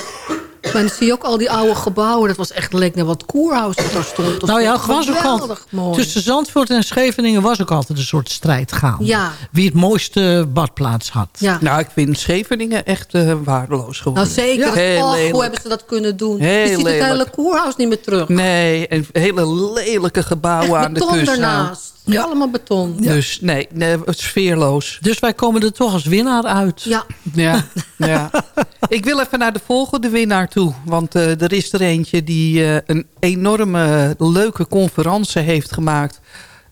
Maar dan zie je ook al die oude gebouwen. Dat was echt leek naar wat koerhuis dat daar stond. Dat Nou ja, was ook altijd, tussen Zandvoort en Scheveningen was ook altijd een soort strijd gaan. Ja. Wie het mooiste badplaats had. Ja. Nou, ik vind Scheveningen echt eh, waardeloos geworden. Nou zeker. Och, hoe hebben ze dat kunnen doen? Heel je ziet het hele koerhuis niet meer terug. Nee, en hele lelijke gebouwen aan de kust. Ernaast. Allemaal beton. Dus nee, nee, het is sfeerloos. Dus wij komen er toch als winnaar uit. Ja. Ja, ja. Ik wil even naar de volgende winnaar toe. Want eh, er is er eentje die eh, een enorme leuke conferentie heeft gemaakt.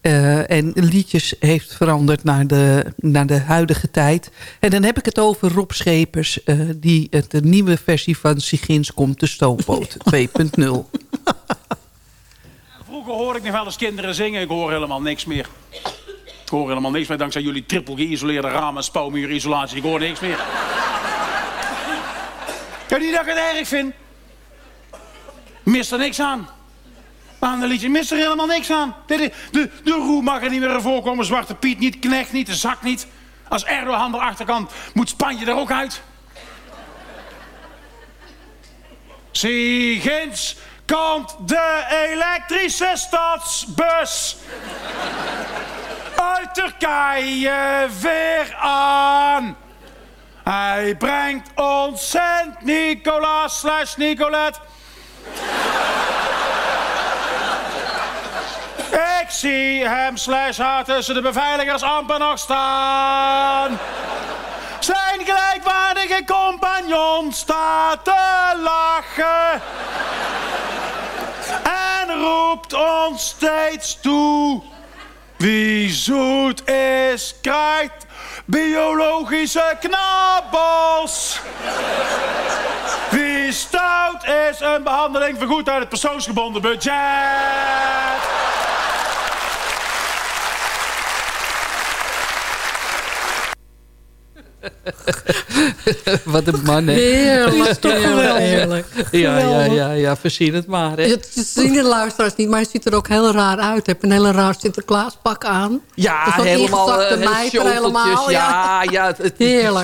eh, en liedjes heeft veranderd naar de, naar de huidige tijd. En dan heb ik het over Rob Schepers... eh, die het, de nieuwe versie van Sigins komt, de Stoomboot 2.0. Vroeger hoorde ik nog wel eens kinderen zingen. Ik hoor helemaal niks meer. Ik hoor helemaal niks meer dankzij jullie triple geïsoleerde ramen, spouwmuurisolatie. Ik hoor niks meer. Ja, niet dat ik het erg vind. Mist er niks aan. Aan de liedje mist er helemaal niks aan. De, de, de, de roe mag er niet meer voorkomen. Zwarte Piet niet, Knecht niet, de zak niet. Als Erdogan erachter kan, moet Spanje er ook uit. Ziegins komt de elektrische stadsbus uit Turkije weer aan. Hij brengt ons Sint Nicolaas slash Nicolet. Ik zie hem slash haar tussen de beveiligers amper nog staan. Zijn gelijkwaardige compagnon staat te lachen. Roept ons steeds toe. Wie zoet is, krijgt biologische knabbels. Wie stout is, een behandeling vergoed uit het persoonsgebonden budget. Wat een man, hè? Heerlijk, is toch geweldig. Ja, ja, ja, ja, verzin het maar, hè? Het zien de luisteraars niet, maar hij ziet er ook heel raar uit. Hij heeft een hele raar Sinterklaaspak aan. Ja, helemaal ingezakte eh, helemaal. Ja, ja, het,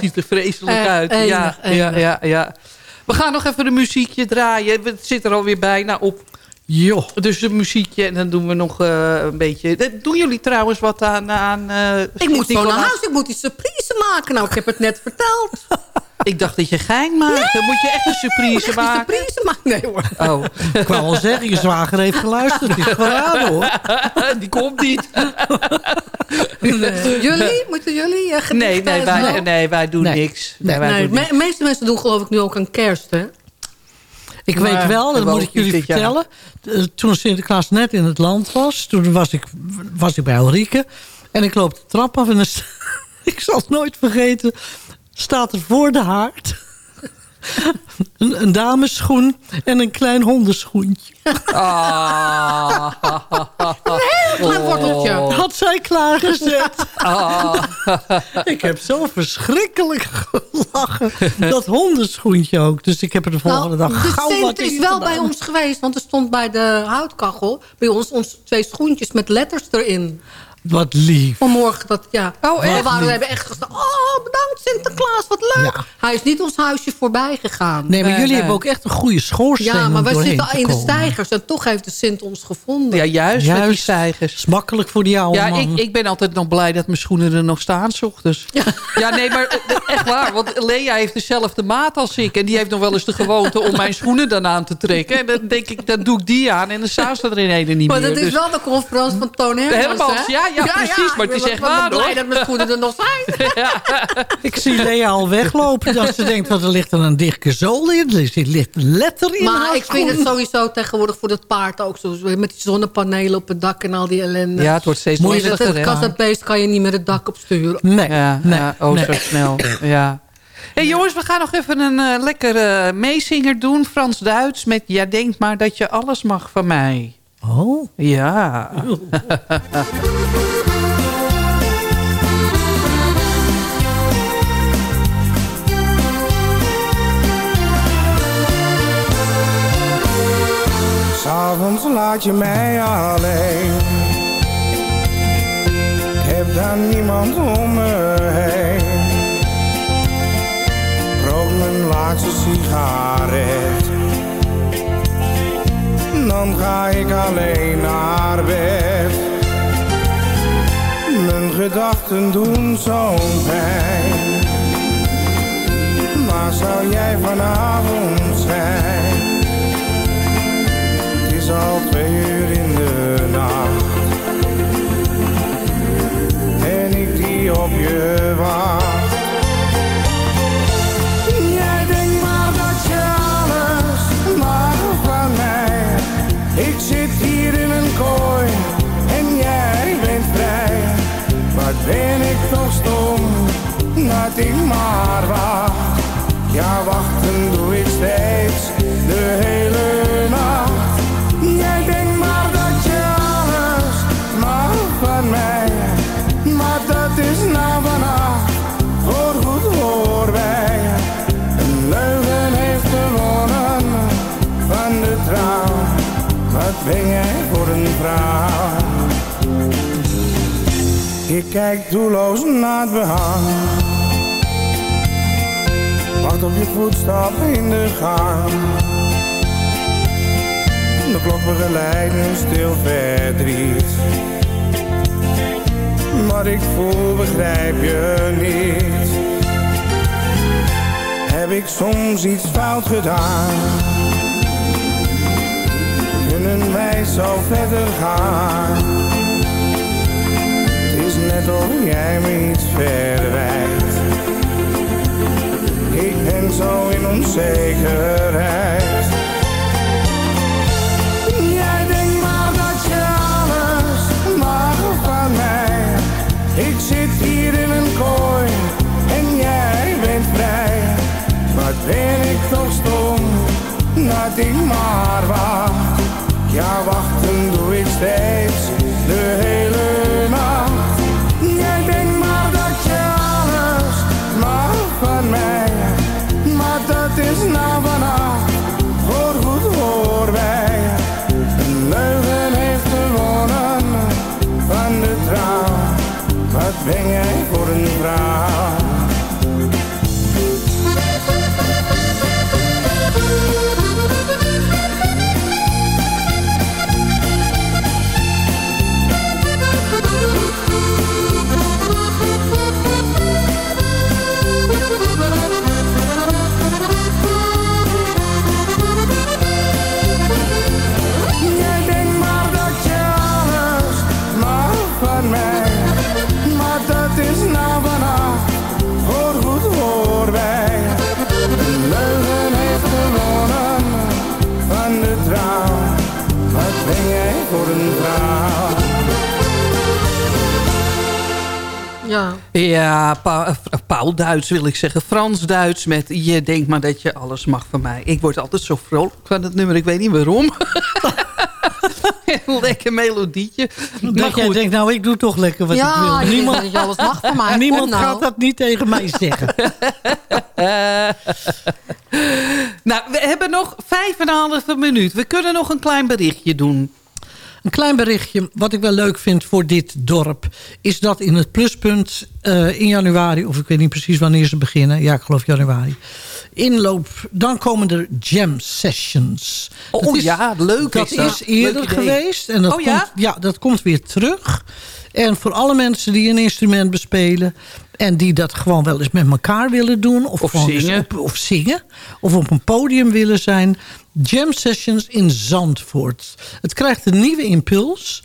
ziet er vreselijk Echt uit. ja, ja, ja. We gaan nog even een muziekje draaien. Het zit er alweer bijna op. Jo. Dus een muziekje en dan doen we nog eh, een beetje... Doen jullie trouwens wat aan... aan eh, Ik moet zo naar huis, ik moet die surprise maken. Nou, ik heb het net verteld. Ik dacht dat je gein maakte. Moet je echt een surprise Die maken? surprise maken? Nee hoor. Oh. Ik wou al zeggen, je zwager heeft geluisterd. Het is geraden hoor. Die komt niet. Nee. Jullie? Moeten jullie? eh, Nee, nee, wij, nee, wij doen Nee. niks. Nee, wij Nee, doen niks. meeste mensen doen geloof ik nu ook aan kerst, hè? Ik Maar weet wel, dat moet ik jullie jaar. vertellen. Eh, Toen Sinterklaas net in het land was, toen was ik, was ik bij Ulrike. En ik loop de trap af en ik zal het nooit vergeten. Staat er voor de haard een, een damesschoen en een klein hondenschoentje. Ah. Een heel klein worteltje. Had zij klaargezet. Ah. Ik heb zo verschrikkelijk gelachen. Dat hondenschoentje ook. Dus ik heb er de volgende Nou, dag de gauw wat is wel gedaan. bij ons geweest, want er stond bij de houtkachel... bij ons, ons twee schoentjes met letters erin. Wat lief. Vanmorgen dat, ja. Oh, we, echt? waren, we hebben echt gestaan. Oh, bedankt Sinterklaas, wat leuk. Ja. Hij is niet ons huisje voorbij gegaan. Nee, maar jullie hebben ook echt een goede schoorsteen Ja, maar wij zitten te in de stijgers en toch heeft de Sint ons gevonden. Ja, juist, met die Juist. stijgers. is makkelijk voor die oude Ja, man. ik, ik ben altijd nog blij dat mijn schoenen er nog staan, s ochtends. Ja, nee, maar eh, echt waar. Want Lea heeft dezelfde maat als ik. En die heeft nog wel eens de gewoonte om mijn schoenen dan aan te trekken. En dan denk ik, dan doe ik die aan. En dan staan ze er in ene niet Maar meer. dat is Dus- wel de conferentie van Toon Hermans, Hermans, hè? ja, ja, precies, maar het is ik ben echt wel waar, blij dat mijn schoenen er nog zijn. Ik zie Lea al weglopen. Dat ze denkt, wat er ligt er een dikke zool in. Er ligt letter in haar Maar ik vind het sowieso tegenwoordig voor het paard ook zo. Met die zonnepanelen op het dak en al die ellende. Ja, het wordt steeds moeilijker, dat, kan dat beest kan je niet meer het dak opsturen. Nee, Ja, nee, ja, oh, nee. zo snel. Ja. Hey jongens, we gaan nog even een eh, lekkere meezinger doen. Frans-Duits met Ja, denk maar dat je alles mag van mij. Oh. Ja. S'avonds laat je mij alleen. Ik heb dan niemand om me heen. Rook mijn laatste sigaret. Dan ga ik alleen naar bed. Mijn gedachten doen zo'n pijn. Waar zou jij vanavond zijn? Je kijkt doelloos naar het behang. Wacht op je voetstap in de gang. De klok begeleidt stil verdriet. Wat ik voel begrijp je niet. Heb ik soms iets fout gedaan? Kunnen wij zo verder gaan? Net of jij me iets verwijt. Ik ben zo in onzekerheid. Jij denkt maar dat je alles mag van mij. Ik zit hier in een kooi en jij bent vrij. Wat ben ik toch stom dat ik maar wacht. Ja, wachten doe ik steeds de hele Ja. Pa- eh, Paul Duits wil ik zeggen. Frans Duits met Je denkt maar dat je alles mag van mij. Ik word altijd zo vrolijk van het nummer. Ik weet niet waarom. Lekker melodietje. Maar Dat jij denkt, nou, ik doe toch lekker wat Ja, ik wil. Niemand, dat je alles mag van mij. niemand nou. gaat dat niet tegen mij zeggen. nou, we hebben nog vijf en een halve minuut. We kunnen nog een klein berichtje doen. Een klein berichtje, wat ik wel leuk vind voor dit dorp... is dat in het pluspunt eh, in januari... of ik weet niet precies wanneer ze beginnen. Ja, ik geloof januari. Inloop, dan komen er jam sessions. Oh, Dat is- ja, leuk Dat is dat. is eerder Leuk geweest. En dat Oh, ja? Komt, ja, dat komt weer terug. En voor alle mensen die een instrument bespelen... en die dat gewoon wel eens met elkaar willen doen... of, zingen. Op, of zingen, of op een podium willen zijn... jam sessions in Zandvoort. Het krijgt een nieuwe impuls...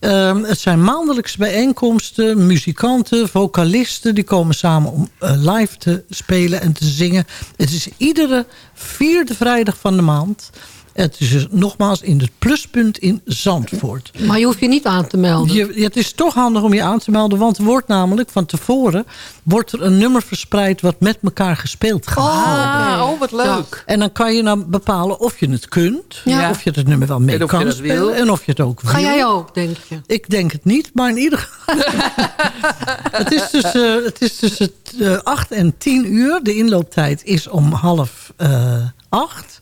Ehm, het zijn maandelijkse bijeenkomsten. Muzikanten, vocalisten, die komen samen om eh, live te spelen en te zingen. Het is iedere vierde vrijdag van de maand. Het is dus nogmaals in het pluspunt in Zandvoort. Maar je hoeft je niet aan te melden. Je, het is toch handig om je aan te melden. Want er wordt namelijk van tevoren... wordt er een nummer verspreid wat met elkaar gespeeld gaat Ah, worden. oh, wat leuk. En dan kan je dan bepalen of je het kunt. Ja. Of je het nummer wel mee En of je kan spelen. wil. En of je het ook wil. Ga jij ook, denk je? Ik denk het niet, maar in ieder geval... het is tussen, het is tussen eh, 8 en 10 uur. De inlooptijd is om half eh, acht.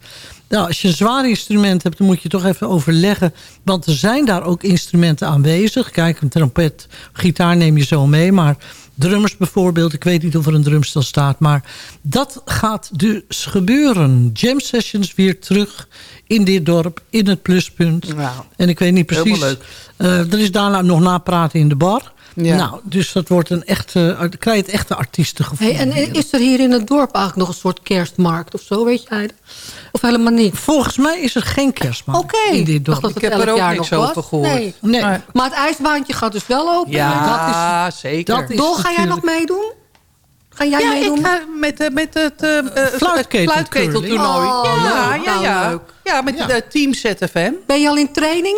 Nou, als je een zwaar instrument hebt, dan moet je toch even overleggen. Want er zijn daar ook instrumenten aanwezig. Kijk, een trompet, gitaar neem je zo mee. Maar drummers bijvoorbeeld, ik weet niet of er een drumstel staat. Maar dat gaat dus gebeuren. Jam sessions weer terug in dit dorp, in het pluspunt. Nou, En ik weet niet precies. leuk. eh, er is daarna nog napraten in de bar. Ja. Nou, dus dat wordt een echte, dan krijg je het echte artiestengevoel. Hey, en is er hier in het dorp eigenlijk nog een soort kerstmarkt of zo, weet jij? Of helemaal niet? Volgens mij is er geen kerstmarkt Oké. in dit dorp. Ik heb er ook niks over gehoord. Nee. Maar het ijsbaantje gaat dus wel open. Ja, dat zeker. dat is Dol, ga jij nog meedoen? Ga jij ja, meedoen? ik ga met, eh, met het uh, Fluitketel- fluitketeltoernooi. Oh, ja, ja, Nou, ja. Ja, met Ja. de team ZFM. Ben je al in training?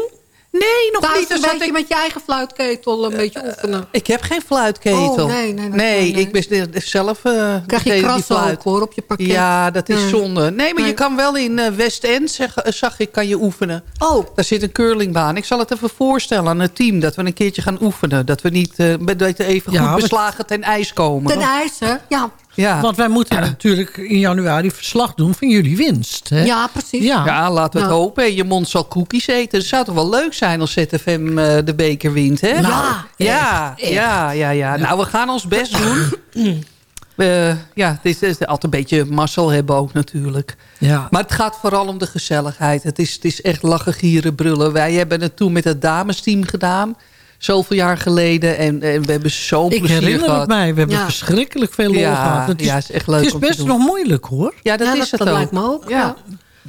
Nee, nog Thuis niet. een Dus beetje ik, met je eigen fluitketel een beetje oefenen. ik heb geen fluitketel. Oh, nee, nee, nee, nee, nee. ik ben zelf uh, Krijg je krassen ook hoor, op je parket. Ja, dat is Nee. zonde. Nee, maar Nee. je kan wel in eh, West End, zeg, eh, zag ik, kan je oefenen. Oh, Daar zit een curlingbaan. Ik zal het even voorstellen aan het team. Dat we een keertje gaan oefenen. Dat we niet eh, we even goed beslagen ten ijs komen. ten ijs, hè? Ja. Ja. Want wij moeten natuurlijk in januari verslag doen van jullie winst. Hè? ja, precies. Ja. Ja, laten we het hopen. Je mond zal koekjes eten. Het zou toch wel leuk zijn als ZFM eh, de beker wint, hè? Nou, ja, echt, ja, ja, ja. Nou, we gaan ons best doen. Eh, ja, het is, het is altijd een beetje mazzel hebben ook natuurlijk. Ja. Maar het gaat vooral om de gezelligheid. Het is, het is echt lachen, gieren, brullen. Wij hebben het toen met het damesteam gedaan. Zoveel jaar geleden. En, en we hebben zo'n Ik plezier herinner gehad. het mij. We hebben Ja. verschrikkelijk veel lol Ja, gehad. Het is, ja, is echt leuk Het is om te best doen. nog moeilijk hoor. Ja, dat Ja, is dat, het dat ook. lijkt me ook. Ja.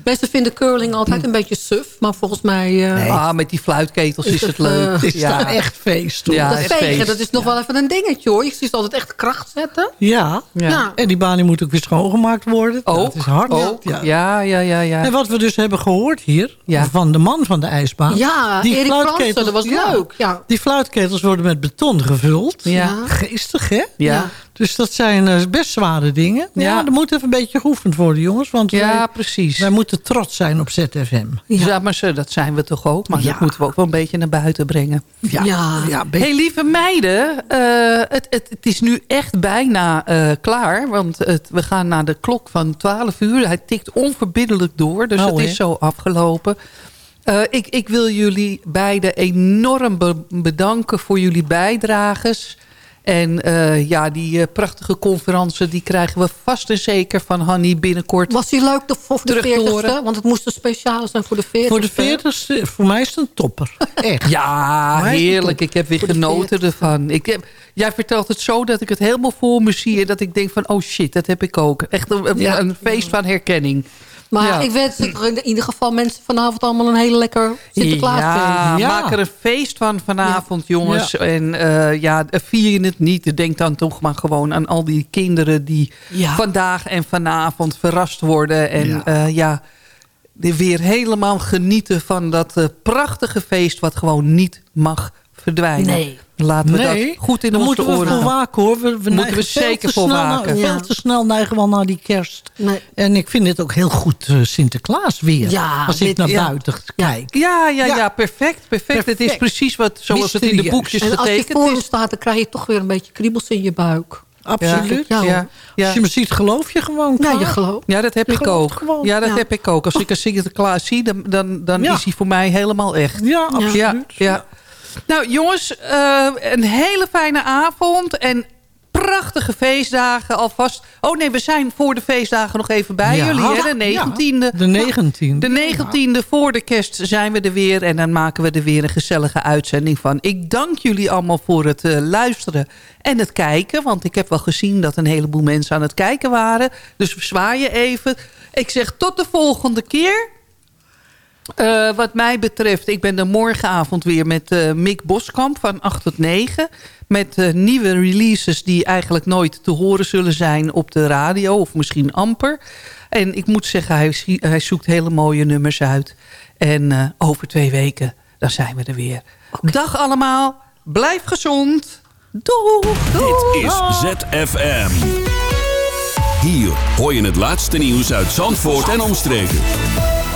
Mensen vinden curling altijd een beetje suf. Maar volgens mij... eh, Ah, met die fluitketels Is is, het, het leuk. eh, Het is ja. echt feest hoor. Ja, dat vegen, feest. dat is nog wel even een dingetje hoor. Je ziet altijd echt kracht zetten. Ja. Ja. Ja. En die baan die moet ook weer schoongemaakt worden. Ook, dat is hard. ook. Ja. Ja, ja, ja, ja. En wat we dus hebben gehoord hier, Ja. van de man van de ijsbaan. Ja, Erik Fransen, dat was ja, leuk. Ja. Die fluitketels worden met beton gevuld. Ja. Geestig, hè? Ja. Dus dat zijn eh, best zware dingen. Ja, Ja. er moet even een beetje geoefend worden, jongens. Want Ja, wij, precies. wij moeten trots zijn op ZFM. Ja. maar zo, dat zijn we toch ook. Maar Ja. dat moeten we ook wel een beetje naar buiten brengen. Ja, Ja. hey, lieve meiden. eh, het, het, het is nu echt bijna eh, klaar. Want het, we gaan naar de klok van 12 uur. Hij tikt onverbiddelijk door. Dus Oh, het is zo afgelopen. Eh, ik, ik wil jullie beiden enorm be- bedanken voor jullie bijdrages. En eh, ja, die eh, prachtige conferentie die krijgen we vast en zeker van Hanny binnenkort. Was die leuk de, voor de Terug te 40ste? horen. Want het moest een speciale zijn voor de 40ste. Voor de 40ste, voor mij is het een topper. Echt. Ja, heerlijk. Ik heb weer Voor genoten ervan. Ik heb, jij vertelt het zo dat ik het helemaal voor me zie. En dat ik denk van, oh shit, dat heb ik ook. Echt een, een- Ja. een feest van herkenning. Maar Ja. ik wens in ieder geval mensen vanavond allemaal een hele lekker Sinterklaas Ja, Ja. maak er een feest van vanavond, jongens. En eh, ja, vier je het niet. Denk dan toch maar gewoon aan al die kinderen... die Ja. vandaag en vanavond verrast worden. En Ja. die weer helemaal genieten van dat eh, prachtige feest... wat gewoon niet mag verdwijnen. Nee. Laten we Nee, dat goed in onze moeten we voor waken hoor. We, we neigen we zeker voor snel waken. Veel te snel neigen we al naar die kerst. Nee. En ik vind dit ook heel goed eh, Sinterklaas weer. Ja, als ik naar ja. buiten kijk. Ja, ja, Ja. ja, perfect, perfect. Het is precies wat, zoals het in de boekjes En als je getekend voor hem is. staat, dan krijg je toch weer een beetje kriebels in je buik. Absoluut. Ja, Ja, ja. Als je me ziet, geloof je gewoon. Ja, je gelooft. Ja, dat heb Je ik gelooft ook. gewoon. Ja, dat Ja. heb ik ook. Als ik een Sinterklaas zie, dan, dan, dan Ja. is hij voor mij helemaal echt. Ja, absoluut. Ja, ja. Nou jongens, eh, een hele fijne avond en prachtige feestdagen alvast. Oh nee, we zijn voor de feestdagen nog even bij Ja. jullie, hè? de Ja, 19e. De 19e. De 19e voor de kerst zijn we er weer. En dan maken we er weer een gezellige uitzending van. Ik dank jullie allemaal voor het eh, luisteren en het kijken. Want ik heb wel gezien dat een heleboel mensen aan het kijken waren. Dus we zwaaien even. Ik zeg tot de volgende keer. Eh, wat mij betreft, ik ben er morgenavond weer met eh, Mick Boskamp van 8 tot 9. Met eh, nieuwe releases die eigenlijk nooit te horen zullen zijn op de radio. Of misschien amper. En ik moet zeggen, hij, hij zoekt hele mooie nummers uit. En eh, over twee weken, dan zijn we er weer. Dag allemaal, blijf gezond. Doeg, doeg. Dit is ZFM. Hier hoor je het laatste nieuws uit Zandvoort en omstreken.